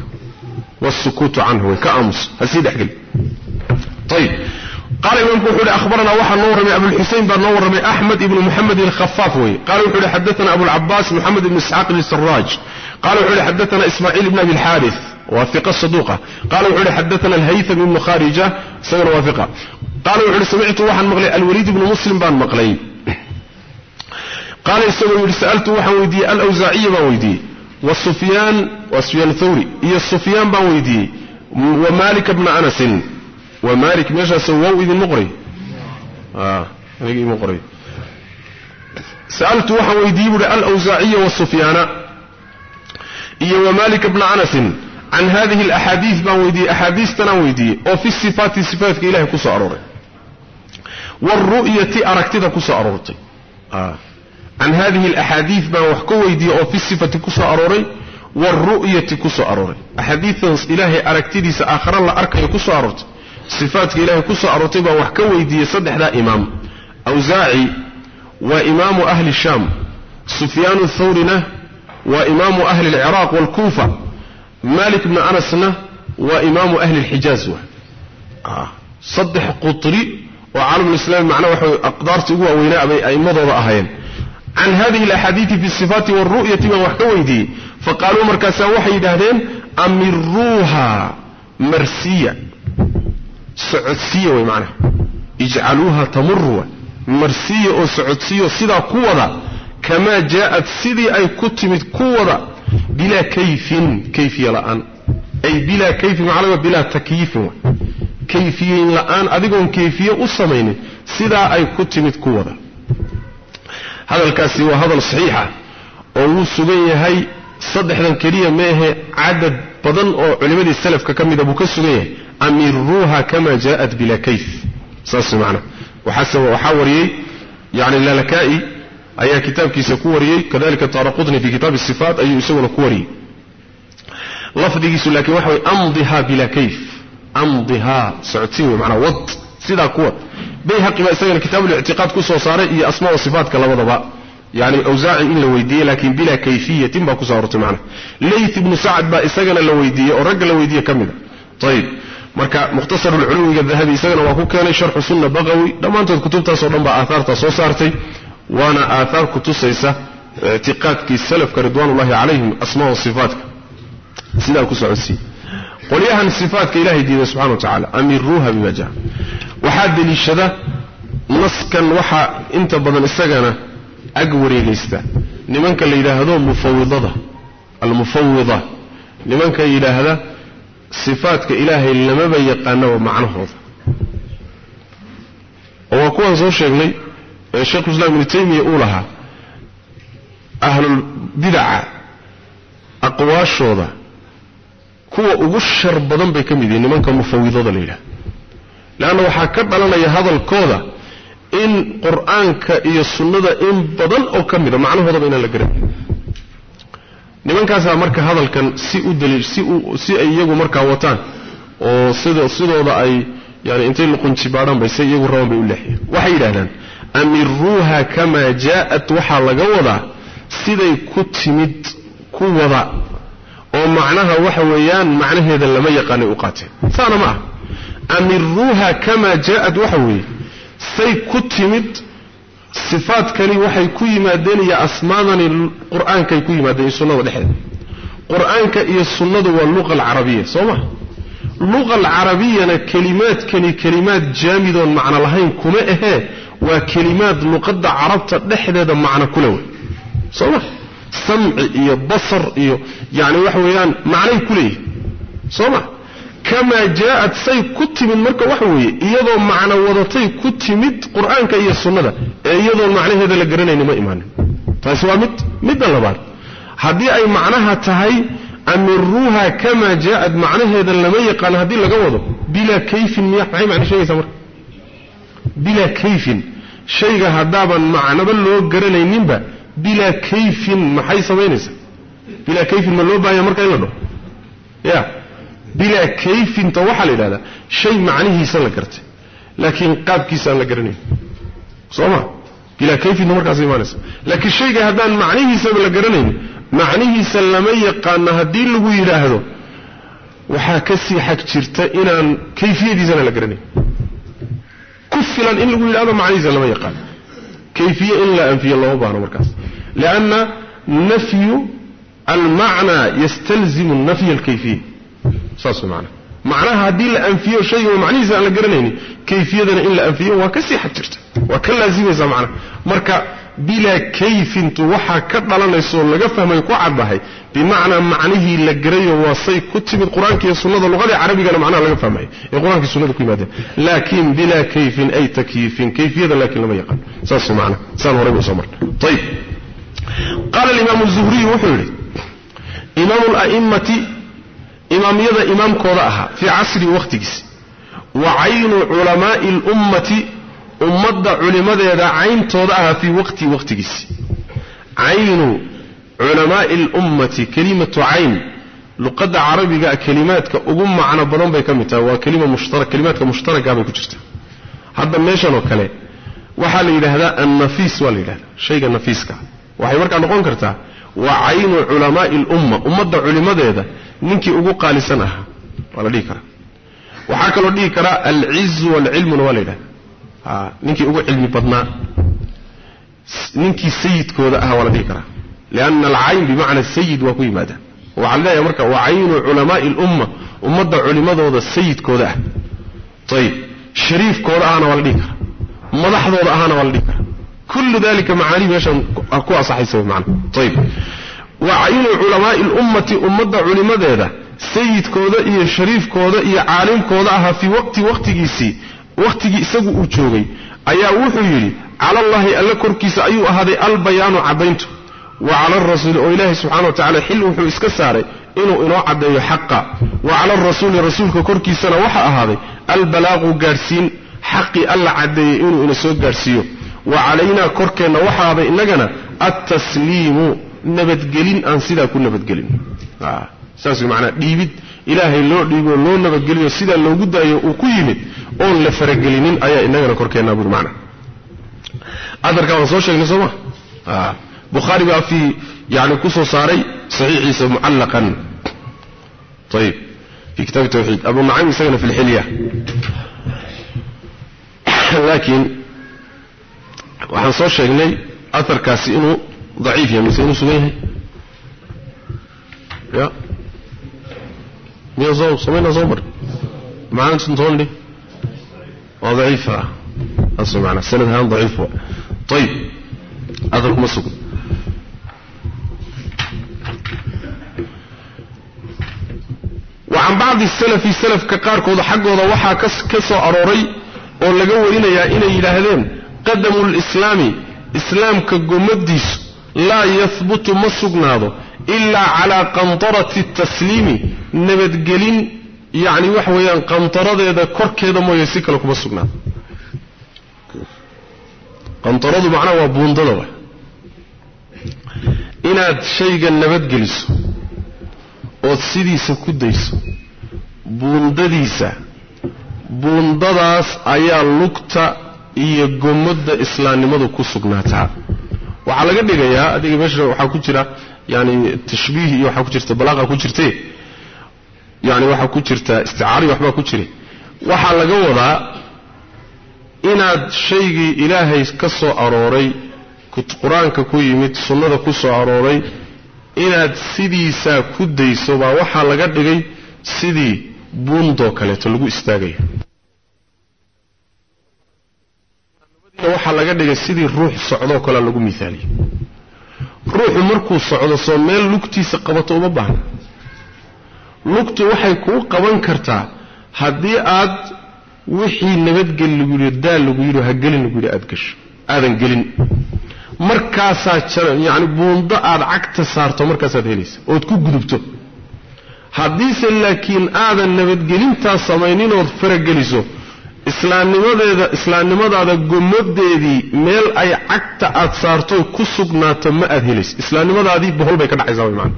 Wasukuutu canhu way ka aamus. Ha sii dhexgeli ayib qaala imaamku wuxuu ihi ahbaranaa waxaa noo warramay abulxusein baa noo warramay axmed ibnu muxamed alkhafaaf weye qala wuxuu ihi xadaana abulcabaas moxamed ibnu isxaaq ibni saraaj wuxuu ihi xadaana ismaaciil ibn abi alxaaris. Waa saduuqa. Qala wuxuu ihi xadaana alhaytham ibnu kharija isagana waa iqa qala wuxu uhi samictu waxaan maqlay alwaliid ibnu muslim baan maqlay. Qaala isagoo yidhi sa'altu waxaan weydiiyey alawsaaciya baan weydiiyey waa sufyaan thawri. Iyo sufyaan baan weydiiyey. Wa malika bna anasin. Wa malik meeshaas wow idinma ima qoray? Sa'altu waxaan weydiiyey buuhi alawsaaciya wasufyaana iyo wa malika bna anasin. Can hadihi alaxaadiis baan weydiiyey. Axaadiistanaan weydiiyey. Oo fi sifaati sifaatka ilahay ku soo arooray. Waalru'yati aragtida ku soo can hadihi alaxaadiis baan wax ka weydiiyey oo fi sifati ku soo arooray waalru'yati ku soo arooray. Axaadiistaas ilaahay aragtidiisa aakhara la arkayo ku aroortay. Sifaatka ilaahay ku aroortay baan wax ka weydiiyey saddexdaa imaam. Awsaaci waa imaamu ahli shaam. Sufyaanu thawrina waa imaamu ahli alciraaq waalkuufa malik bni anasna waa imaamu ahli alxijaaz wa saddex qutri oo caalamulislaami macnaha waxa aqdaartii ugu waaweynaa bay a'immadooda ahaayeen can hadihi alaxaadiidi fi sifaati waalru'yati baan wax ka weydiiyey faqaaluu markaasaa waxay yidhaahdeen amiruuha marsiya. Socodsiya way macnaha. Ijcaluuha tamuru marsiya oo socodsiyo sidaa ku wada kamaa jaa'at sidii ay ku timid ku wada bilaa kayfin. Kayfiya la'aan. Ay bilaa kayfin laga bilaa takyiifin kayfiyeyn la'aan adigoon kayfiye u samaynin sidaa ay ku timid ku wada hadalkaasi waa hadal saxiixa oo wuu sugan yahay saddexdan keliya meehe cadad badan oo culimmadii salafka ka mida buu ka sugan yahay. Amiruuha kama jaءat bila kayf. Saas macna waxaa wariyey yani lalaka'i ayaa kitaabkiisa ku wariyey. Kadalika taaraqutni fi kitaab sifaat ayuu isaguna ku wariyey. Lafdigiisu laakiin waxa way amdiha bila kayf. Amdiha socodsiin wey manaa wad sidaa kuwad bayhaqi baa isagana kitaabulictiqaad ku soo saaray iyo asmaa sifaatka labadaba. Yani awsaaci in la weydiiyey laakiin bilaa kayfiyatin baa ku soo arortay macnaha. Layth ibnu sacad baa isagana la weydiiyey oo ragga la weydiiye ka mida ayib marka mukhtasarulculuwiga dahabi isagana waa ku keenay sharxu sunna baqawi. Dhammaantood kutubtaasoo dhan baa aahaartaa soo saartay waana aahaar ku tusaysa ictiqaadkii salafka ridwaanullahi calayhim asmaa sifaatka sidaa ku socodsiiye qolyahan sifaatka ilahay diiday subxana wa tacala amiruuha bima jaa waxaa deliishada naskan waxaa inta badan isagana ag wareegaysta. Nimanka la yidhaahdo mufawidada almufawida nimanka yidhaahda sifaadka ilaahay lamaba yaqaanaba macnahooda. Oo waa kuwaan soo sheegnay ee sheikhulislaam ibnu taymiya uu lahaa ahlulbidaca aqwaashooda kuwa ugu shar badan bay ka mid yihiin nimanka mufawidada la yidhahdo leanna waxaa ka dhalanaya hadalkooda in qur'aanka iyo sunnada in badan oo ka mida macnahoodaba inaan la garanay nimankaasaa marka hadalkan si u daliil si ay iyagu markaa wataan oo sidooda ay yani intay luqunjibaadhaan bay se iyagu rabaan bay u leexiyeen waxay yidhahdaan amiruuha kamaa jaa'at waxaa laga wadaa siday ku timid ku wada oo macnaha waxa weeyaan macnaheeda lama yaqaanay u qaateen saana ma ah amiruuha kamaa jaa'at waxa weeye say ku timid sifaadkani waxay ku yimaadeen iyo asmaadani qur'aankay ku yimaadeen iyo sunnada dhexdeeda. Qur'aanka iyo sunnadu waa luqa alcarabiya soo ma? Luqa alcarabiyana kelimaadkani kelimaad jaamidoon macno lahayn kuma ahee waa kelimaad luqadda carabta dhexdeeda macno kule wey soo ma? Samci iyo basar iyo yani waxa weeyaan macnay ku leeyihiin soo ma kamaa jaa'at say ku timid marka waxa weeye iyadoo macno wadatay ku timid qur'aanka iyo sunnada ee iyadoon macnaheeda la garanayni ma imaanin. Taasi waa mid midda labaad. Haddii ay macnaha tahay amiruuha kamaa jaa'at macnaheeda lama yaqaano haddii laga wado bilaa kayfin miya maxay macno sheegaysaa marka? Bilaa kayfin. Shayga haddaaban macnaba loo garanayninba bilaa kayfin maxay samaynaysaa? Bilaa kayfin ma loo baahanya marka in la dhaho ya bilaa kayfinta waxaa la yidhahdaa shay macnihiisa la gartay laakiin qaabkiisa aan la garanayn. Soo ma bilaa kayfinta markaas imaanaysa. Laakiin shayga haddaan macnihiisaba la garanayn macnihiisa lama yaqaano haddii lagu yidhaahdo waxaa ka sii xag jirta inaan kayfiyadiisana la garanayn. Ku filan in lagu yidhahdo macnihiisa lama yaqaano kayfiye in la anfiyo looma baahno markaas. Lianna nafyu almacnaa yastalzimu nafya alkayfiya saas way macnaha haddii la anfiyo shayga macnihiisa aan la garanaynin kayfiyadana in la anfiyo waa ka sii xag jirta. Waa ka laazimaysaa macnaha. Marka bilaa kayfintu waxaa ka dhalanaysaoo laga fahmay ku caddahay bimacnaa macnihii la garayo waa say ku timid qur'aanka iyo sunnada luqadii carabigana macnaha laga fahmay ee qur'aanka sunnada ku yimaadeen. Laakiin bilaa kayfin ay takyiifin kayfiyada laakiin lama yaqaan. Saas macnaha saan horayba u soo marnay. Ayib qaala alimaamu zuhriy wuxuu yidhi imaamu la'immati imaamyada imaamkooda ahaa fii casri wakhtigiisi wa caynu culamaa'i alummati ummadda culimadeeda cayntooda ahaa fii waqti wakhtigiisi caynu culamaa'i alummati kelimatu cayn. Luqadda carabiga kelimaadka ugu macno badan bay ka mid tahay. Waa kelima mushtara kelimaadka mushtaraka bay ku jirta. Hadda meeshan oo kale waxaa la yidhaahdaa annafiis waa la yidhahdaa shayga nafiiska. Waxay markaa noqon kartaa waa caynu culamaa'i alumma ummadda culimadeeda ninkii ugu qaalisan ahaa waa la dhihi karaa. Waxaa kaloo dhihi karaa alcizu waalcilmuna waa la yidhahda ninkii ugu cilmi badnaa ninkii sayidkooda ahaa waa la dhihi karaa. Lianna alcayn bimacna sayid waa ku yimaada. Waxaa la leeyahay marka waa caynu culamaa'i alumma ummadda culimadooda sayidkooda ah. Ayib shariifkooda ahana waa la dhihi karaa. Madaxdooda ahana waa la dhihi karaa. Kullu dalika macaanii meeshan ku asaxaysa way macana ayib wa caynu culamaa'i alummati ummadda culimadeeda sayidkooda iyo shariifkooda iyo caalimkooda ahaa fii waqti waqtigiisii wakhtigii isagu uu joogay. Ayaa wuxuu yidhi calallaahi alle korkiisa ayuu ahaaday albayaanu caddayntu. Wa cala arasuuli oo ilaahay subxana wa tacala xil wuxuu iska saaray inuu inoo caddeeyo xaqa. Wa cala arasuuli rasuulka korkiisana waxa ahaaday albalaaqu gaadhsiin xaqii alla caddeeyey inuu ina soo gaadhsiiyo wa calaynaa korkeenna waxa ahaaday innagana altasliimu nabadgelin aan sidaa ku nabadgelin. Saas manaa dhiibid. Ilaahay loo dhiibo loo nabadgeliyo sidaa loogu daayo uu ku yimid oon la faragelinin ayaa inagana korkeenna buri mana adarkaa waan soo sheegnay sooma bukhaari baa fii yani ku soo saaray saxiixiisa mucallaqan. Ayib fi kitaab tawxiid. Abu nucaym isagana fi lxilya laakiin waxaan soo sheegnay aarkaasi inuu daciif yahay mise inuu sugan yahay? Ya. Miya soo samaynaa soo mar macana suntoondhi waa daciifa ah. Saas maanaa sanad ahaan daciif wa ayib adarkuma sugan wacan bacdi salafi salafka qaarkooda xaggooda waxaa ka soo arooray oo laga warinayaa inay yidhaahdeen qadamu lislaami islaamka gomadiisu laa yahbutu ma sugnaado ilaa calaa qantarati tasliimi nabadgelin yacni waxa weeyaan qantaradeeda korkeeda mooye si kale kuma sugnaado. Qantaradu macnaha waa buundada wa inaad shayga nabadgeliso ood sidiisa ku dayso buundadiisa buundadaas ayaa lugta iyo gomadda islaamnimadu ku sugnaataa waxaa laga dhigayaa adiga meesha waxaa ku jira yani tashbiih iyo waxaa ku jirta balaaqa ku jirte yani waxaa ku jirta isticaari waxbaa ku jira waxaa laga wadaa inaad shaygii ilaahay ka soo arooray qur'aanka ku yimid sunnada ku soo arooray inaad sidiisaa ku dayso baa waxaa laga dhigay sidii buundoo kaleeto lagu istaagayo waxaa laga dhigay sidii ruux socdoo kalea lagu miaaliyo ruuxu markuu socdo soo meel lugtiisa qabato uma baahna. Lugtu waxay kuu qaban kartaa haddii aad wixii nabadgeli lagu yidhi daal lagu yidhi ha gelin lagu yidhi aad gasho aadan gelin. Markaasaa yani buundo aad cagta saarto markaasaad helaysa ood ku gudubto. Haddiise laakiin aadan nabadgelintaas samayninoood farageliso islaamnimadeeda islaamnimadaada gomadeedii meel ay cagta aad saartoy ku sugnaato ma aad helaysa islaamnimadaadii bohol bay ka dhacaysaa man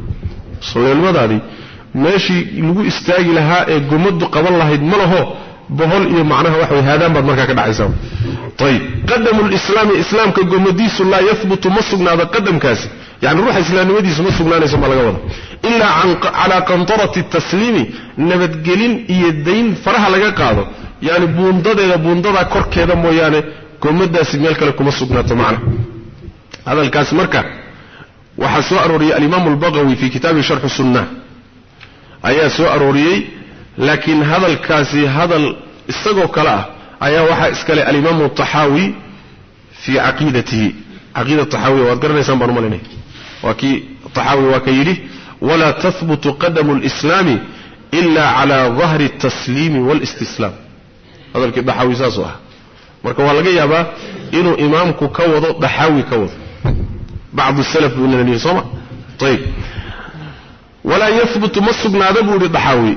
islaamnimadaadii meeshii lagu istaagi lahaa ee gomadu qaban lahayd ma laho bohol iyo macnaha waxa way haadaan baad markaa ka dhacaysaa. Ayib qadamu lislaami islaamka gomadiisu laa yahbutu ma sugnaado qadamkaasi. Yani ruuxa islaamnimadiisu ma sugnaanayso ma laga wada ilaa calaa qantarati tasliimi nabadgelin iyo dayn faraha laga qaado yani buundadeeda buundadaa korkeeda mooyaane gomadaasi meel kale kuma sugnaato macna. Hadalkaasi marka waxaa soo arooriyey alimaamu albaqawi fi kitaabi sharxu sunna ayaa soo arooriyey laakiin hadalkaasi hadal isagoo kale ah ayaa waxaa iskale alimaamu taxaawi fii caqiidatihi. Caqiida taxaawiya waad garanaysaan baan umalinaya waa kii taxaawi waa ka yidhi walaa tahbutu qadamu lislaami ila cala dahri اtasliimi wاlistislaam hadalkii daxaawi saasuu ah. Marka waa laga yaabaa inuu imaamku ka wado daxaawi ka wado. Bacdu salaf buu inana yihi sooma ayib walaa yahbutu ma sugnaada buu yihi daxaawi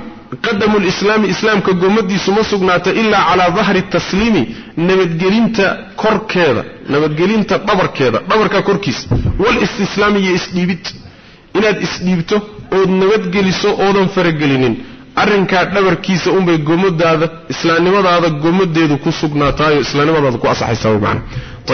qadamu lislaami islaamka gomadiisu ma sugnaata ilaa calaa dahri tasliimi nabadgelinta korkeeda nabadgelinta dhabarkeeda dhabarka korkiisa. Walistislaami iyo isdhiibid inaad isdhiibto ood nabadgeliso oodan faragelinin arrinkaa dhabarkiisa unbay gomadaada islaamnimadaada gomadeedu ku sugnaataayo islaamnimadaada ku asaxaysaa man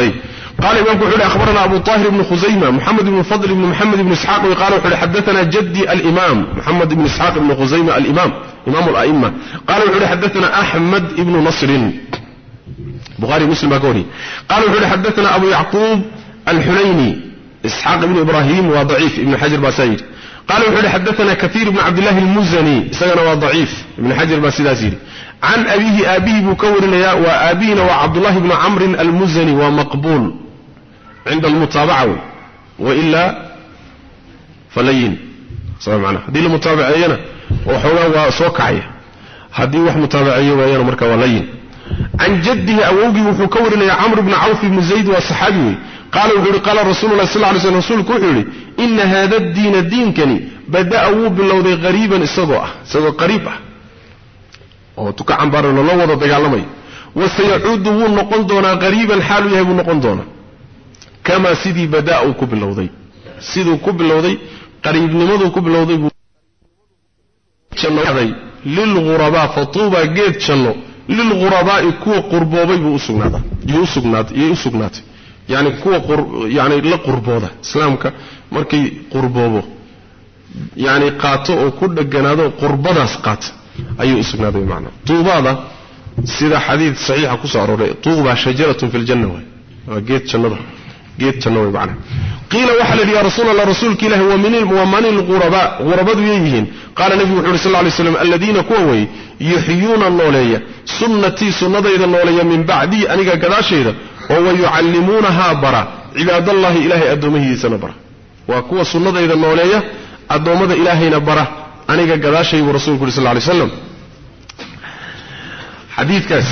ayib qala imamku wuxu uhi akhbarana abu طahir ibnu khusayma moxamed ibnu fadl ibnu moxamed ibnu isxaaq. Qala wuxu uhi xadaana jaddi alimaam moxamed ibnu isxaaq ibnu khusayma alimaam imam ala'ima qala wuxu uhi xadaana axmed ibnu nasrin. Buhari muslim baa ka wariyey. Qala wuxu uhi xadaana abu yacquub alxunayni isxaaq ibnu ibrahim waa daciif ibnu xajar baa saa yidhi qala wuxu uhi xadaana kaiir ibnu cabdillahi almuzani isagana waa daciif ibnu xajar baa sidaas yidhi can abihi aabihii buu ka warinayaa waa aabihina waa cabdullahi bnu camrin almuzani waa maqbuul cinda almutaabaca wey wailaa falayin sa mana haddii la mutaabaceeyana oo xoogaa waa soo kacaya haddii wax mutaabaceeyo waayana marka waa layin can jaddihi awowgii wuxuu ka warinaya camr bni cawf ibni zayd waa saxaabi wey qaala wuxuu yihi qaala rasulu lah sal lay slm rasuulku wuxuu yidhi ina hada diina diinkani bada'a wuu bilowday qariiban isagoo ah isagoo qariib ah. Oo tuka cambaara lala wada dagaalamayo wasayacuudu wuu noqon doonaa qariiban xaalu yahay buu noqon doonaa. Kamaa sidii badaa uu ku bilowday. Siduu ku bilowday qariibnimaduu ku bilowday buu lilghurabaa fatuuba geed janno. Lilghurabaa'i kuwa qurboobay buu usugnaadaa iyay u sugnaatay. Yani kuwa yani la qurbooda. Islaamka markay qurboobo yani qaato oo ku dheganaado qurbadaas qaata ayuu usugnaaday macnaa. Tuubaada sida xadiid saxiixa ku soo arooray tuuba shajaratun fi ljanna waay. Waa geed jannada geed janno way macnaa. Qiila waxaa la yidhi ya rasuul allah rasuulka ilahi wa man ilghurabaa ghurabadu yay yihiin. Qaala nebigu wuxu uhi sal lay slam aladiina kuwa weeye yuxyuuna nooleeya sunnatii sunnadayda nooleeya min bacdii aniga gadaashayda oo wa yucallimuunahaa bara cibaadallahi ilaahay addoomahiisana bara waa kuwa sunnadayda nooleeya addoommada ilaahayna bara aniga gadaashay buu rasulku yuri sal lay slam xadiidkaas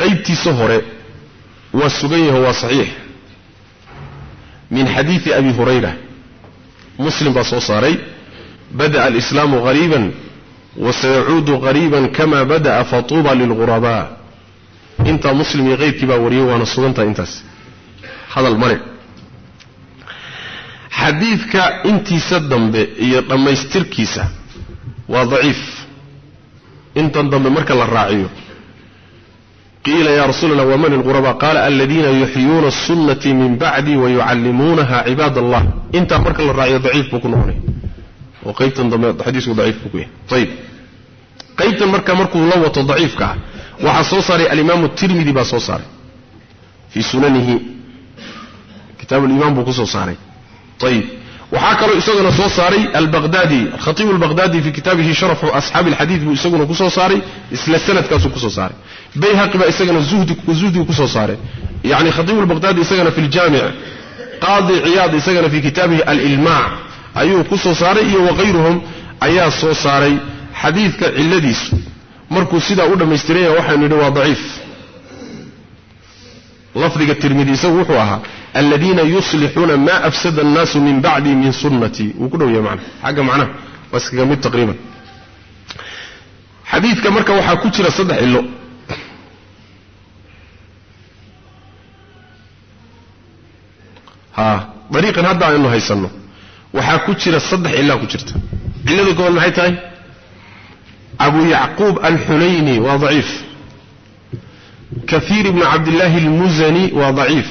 qaybtiisa hore waa sugan yaho waa saxiix. Min xadiidi abi hurayra muslim baa soo saaray bada'a alislaamu qariiban wasayacuudu qariiban kama bada'a fatuuba lilghurabaa. Intaa muslim iyo qayrkii baa wariyey waana sugantahay intaas. Hadal male xadiidka intiisa dambe iyo dhammaystirkiisa waa daciif. Intan dambe marka la raaciyo qiila ya rasuul waman ilghurabaa qaala aladiina yuxyuuna sunnati min bacdi wayucallimuunaha cibaad allah intaa marka la raaciyo daciif buu ku noqonaya oo qaybtan dambe xadiisku daciif buu ku yahay. Ayib qaybtan marka markuu la wato daciifka ah waxaa soo saaray alimaamu tirmidi baa soo saaray. Fii sunanihi kitaab limaan buu ku soo saaray ayib waxaa kaloo isaguna soo saaray albaqdaadi alkhatiibu albaqdaadi fii kitaabihi sharaxu asxaabi alxadiid buu isaguna ku soo saaray isla sanadkaasuu ku soo saaray bayhaqi baa isagana zuhdigu ku soo saaray yani khatiibu albaqdaadi isagana fi ljaamic qaadi ciyaad isagana fii kitaabihi alilmaac ayuu ku soo saaray iyo wakayruhum ayaa soo saaray xadiidka ciladiisu markuu sidaa u dhammaystiranya waxaynu nidhi waa daciif lafdiga tirmidi isagu wuxuu ahaa aladiina yuslixuuna maa afsada annaasu min bacdi min sunnatii wuu ku dhow yahay macna xagga macnaha waa iskaga mid taqriiban. Xadiidka marka waxaa ku jira saddex cilo ha dariiqan hadda aynu haysanno. Waxaa ku jira saddex cilaa ku jirta. Cillada koowaad maxay tahay? Abu yacquub alxulayni waa daciif kahiir ibnu cabdillaahi almusani waa daciif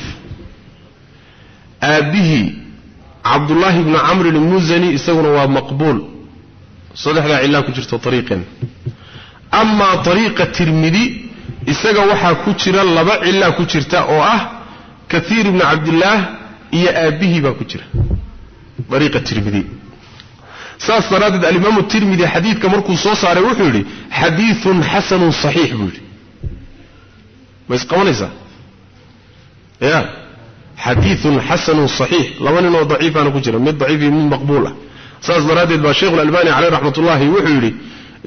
aabbihii cabdullaahi ibnu camrin almusani isaguna waa maqbuul. Saddexdaa cillaa ku jirta ariiqeen amaa ariiqa tirmidi isaga waxaa ku jira laba cillaa ku jirta oo ah kahiir ibnu cabdillaah iyo aabbihii baa ku jira. Ariiqa tirmidi saas daraaddeed alimaamu tirmidi xadiidka markuu soo saaray wuxuu yidhi xadiidun xasanun saxiix buu yidhi ma isqabanaysaa ya. Xadiidun xasanun saxiix laba ninoo daciifaana ku jira mid daciif iyo mid maqbuul ah. Saas daraaddeed baa sheikhu lalbani caleyh raxmatullahi wuxuu yidhi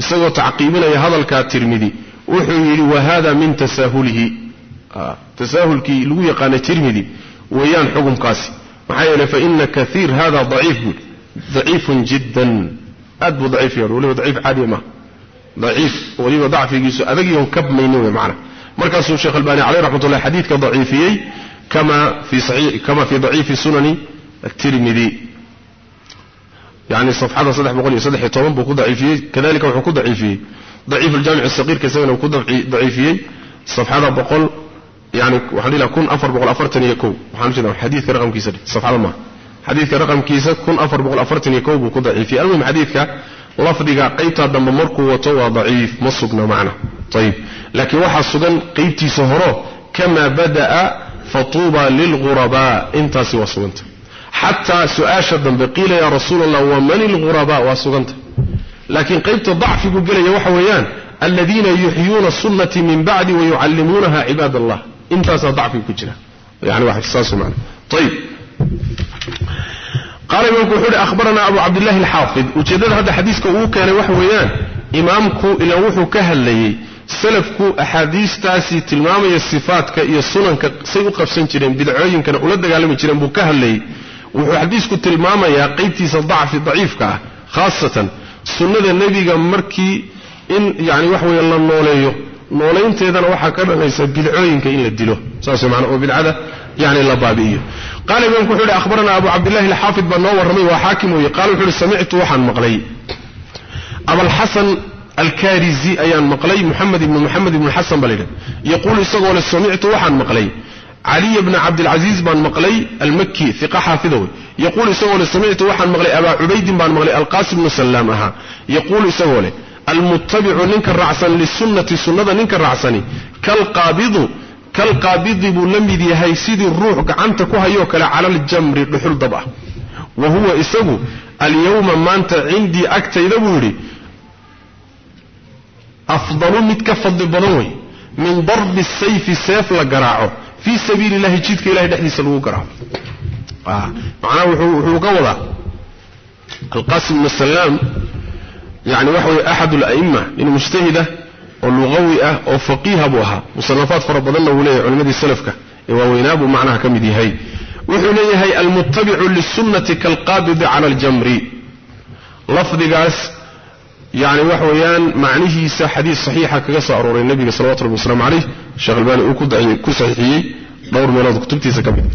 isagoo tacqiibinaya hadalkaa tirmidi wuxuu yidhi wa hada min tasaahulihi tasaahulkii lagu yaqaanay tirmidi weeyaan xukumkaasi. Maxaa yeeley faina kaiir hada daciif buu daciifun jiddan. Aad buu daciif yahay waliba daciif caadiya maaha daciif waliba dacfigiisu adagiion kabmaynin wey macana markaasuu sheekh albani caleyh raxmatullah xadiidka daciifiyey kama fii daciifi sunani atirmidi yani safxada saddex boqol iyo saddex iyo toban buu ku daciifiyey kadalika wuxuu ku daciifiyey. Daciif aljaamic saqiirka isagana uu ku daciifiyey safxada boqol yani waxaan dhihi laha kun afar boqol afartan iyo kow. Waxaan ujeeda xadiidka raqamkiisa safxada maaha xadiidka raqamkiisa kun afar boqol afartan iyo kow buu ku daciifiyey. Almuhim xadiidka lafdiga qaybtaa dambe markuu wato waa daciif ma sugna macna. Ayib laakiin waxaa sugan qaybtiisa horo kamaa bada'a fatuuba lilghurabaa intaasi waa suganta. Xataa su'aasha dambe qiila yaa rasuul allah waman ilghurabaa waa suganta. Laakiin qaybta dacfigu gelaya waxa weeyaan aladiina yuxyuuna sunnatii min bacdi wayucallimuunaha cibaad allah intaasaa dacfiga ku jira. Yani saas man ayib qaala imaamku wuxuu uhi ahbaranaa abu cabdillahi alxaafid ujeeddada hadda xadiiska uu keenay waxa weeyaan imaamku ilaan wuxuu ka hadlayey salafku axaadiistaasi tilmaamaya sifaadka iyo sunanka say u qabsan jireen bidcooyinkana ula dagaalami jireen buu ka hadlayey wuxuu xadiisku tilmaamayaa qaybtiisa dacfi daciifka ah khaasatan sunnada nebiga markii in yani waxa weeye la nooleeyo. Noolaynteedana waxaa ka dhanaysa bidcooyinka in la dilo saas maana oo bidcada yani la baabi'iyo qaala imaamku wuxuu ihi akhbaranaa abu cabdillahi alxaafid baa noo warramay waa xaakim weeye. Qaala wuxuu ihi samictu waxaan maqlay. Abalxasan alkarizi ayaan maqlay muxamed ibnu muxamed ibnu xasan baa layidhaha yaquulu isagoo le samictu waxaan maqlay. Caliy bna cabdilcasiis baan maqlay almaki iqa xaafida wey yaquulu isagoo le samictu waxaan maqlay. Abaa cubaydin baan maqlay alqaasim bnu salaam ahaa. Yaquulu isagoo leh almuttabicu ninka raacsan lisunnati sunnada ninka raacsani kalqaabidu kalqaabidi buu la mid yahay sidii ruux gacanta ku hayoo kale cala aljamri dhuxul dab ah. Wa huwa isagu alyawma maanta cindii agtayda buu yidhi afdalu mid ka fadli badan wey min darbi sayfi seef la garaaco. Fii sabiili illahi jidka ilahay dhexdiisa lagu garaaco. Macnaha wuxuu ka wadaa alqasim bnu salaam yani waxa weye axad ala'ima nin mujtahid ah oo luqawi ah oo faqiiha buu ahaa. Musanafaad fara badanna wuu leeyahay culimadii salafka ee waaweynaa buu macnaha ka mid yahay. Wuxuu leeyahay almuttabicu lisunnati kalqaabidi cala aljamri. Lafdigaas yani waxa weeyaan macnihiisa xadiis saxiixa kaga soo arooray nebiga salawatu rabbi waslamu caleyh sheekh albani uu ku saxiixiyey dhowr meelood kutubtiisa ka mid.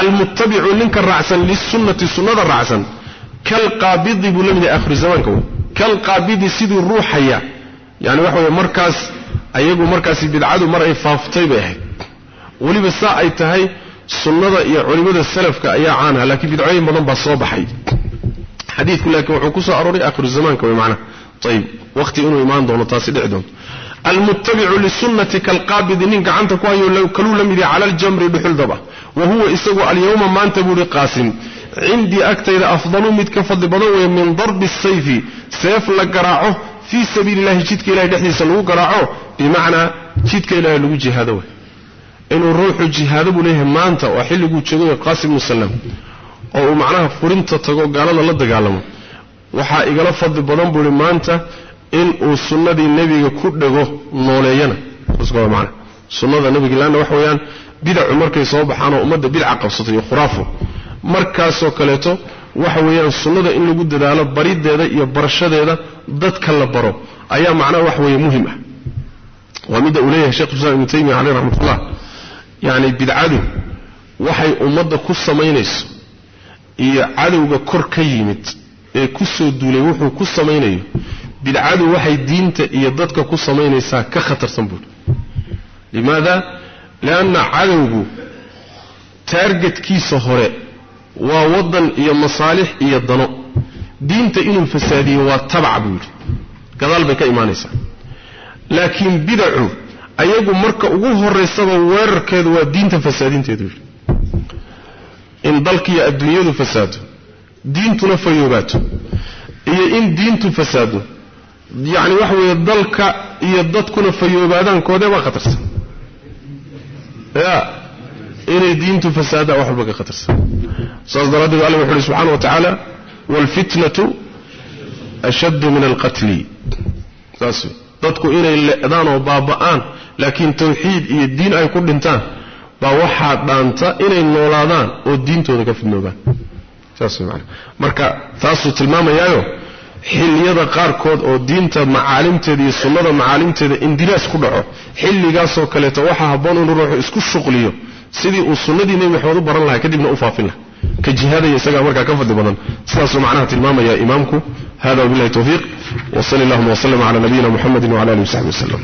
Almuttabicu ninka raacsan lisunnati sunnada raacsan kalqaabidi buu la mid yahay akhiru zamaanka wey kalqaabidi sidii ruuxaya yani waxa weye markaas ayagu markaasi bidcadu mar ay faaftay bay ahayd. Weliba saa ay tahay sunnada iyo culimada salafka ayaa caanaha laakiin bidcooyin badan baa soo baxay. Xadiidku laakiin wuxuu ku soo arooray akhiru zamaanka wey macnaha ayib waqti inuu imaan doono taasi dhici doonto. Almuttabicu lisunnati kalqaabidi nin gacanta ku hayo kaluu la mid yahay cala aljamri dhuxul daba. Wa huwa isagu alyawma maanta buu ihi qaasim cindii agtayda afdalu mid ka fadli badan weeye min darbi sayfi seef la garaaco fii sabiili illahi jidka ilahay dhexdiisa lagu garaaco bimacnaa jidka ilahay lagu jihaado wey inuu ruuxu jihaado buu leeyahay maanta waa xilliguu joogay qaasim bnu salaam oo uu macnaha furinta tago gaalada la dagaalamo. Waxaa igala fadli badan buu ihi maanta in uu sunnadii nebiga ku dhego nooleeyana. Man sunnada nebiga laanna waxa weeyaan bidacu markay soo baxaanoo ummadda bidca qabsato iyo khuraafo. Markaasoo kaleeto waxa weeyaan sunnada in lagu dadaalo barideeda iyo barashadeeda dadka la baro ayaa macnaha wax weeye muhiim ah. Waa midda uu leeyahay shekh islam ibnu taymiya caleyh raxmatullah yacni bidcadu waxay ummadda ku samaynayso iyo cadowga kor ka yimid ee ku soo duulay wuxuu ku samaynayo. Bidcadu waxay diinta iyo dadka ku samaynaysaa ka khatarsan buuri limaada lianna cadowgu taargetkiisa hore waa waddan iyo masaalix iyo dano. Diinta inuu fasaadiyo waa tabac buu yidhi. Gadaal bay ka imaanaysaa. Laakiin bidacu ayagu marka ugu horaysaba weerarkeedu waa diinta fasaadinteedu yidhi. In dalkiiyo adduunyadu fasaado diintuna fayoobaato iyo in diintu fasaado yacni waxa weeye dalka iyo dadkuna fayoobaadaan koodee waa khatarsan. Ya inay diintu fasaadaan wax walba ka khatarsan. Saas daraaddeed alla wuxu uhi subxana wa tacaala waalfitnatu ashaddu min alqatli. Saas dadku inay le'daan oo baaba'aan laakiin tawxiid iyo diin ay ku dhintaan baa waxaa dhaanta inay noolaadaan oo diintooda ka fidnoobaan saas maana marka taasuu tilmaamayaayo xilliyada qaarkood oo diinta macaalimteeda iyo sunnada macaalimteeda indiraas ku dhaco xilligaasoo kaleeto waxaa habboon inuu ruuxu isku shuqliyo sidii uu sunnadii nebi maxamed u baran lahaa kadibna u faafin laha ka jihaadaya isagaa markaa ka fadli badan. Sidaasuu macnaha tilmaamaya imaamku. Hada wabillahi towfiiq wsali allahuma wslm cala nabiyina muxamedi wcala alihi wasaxbi waslem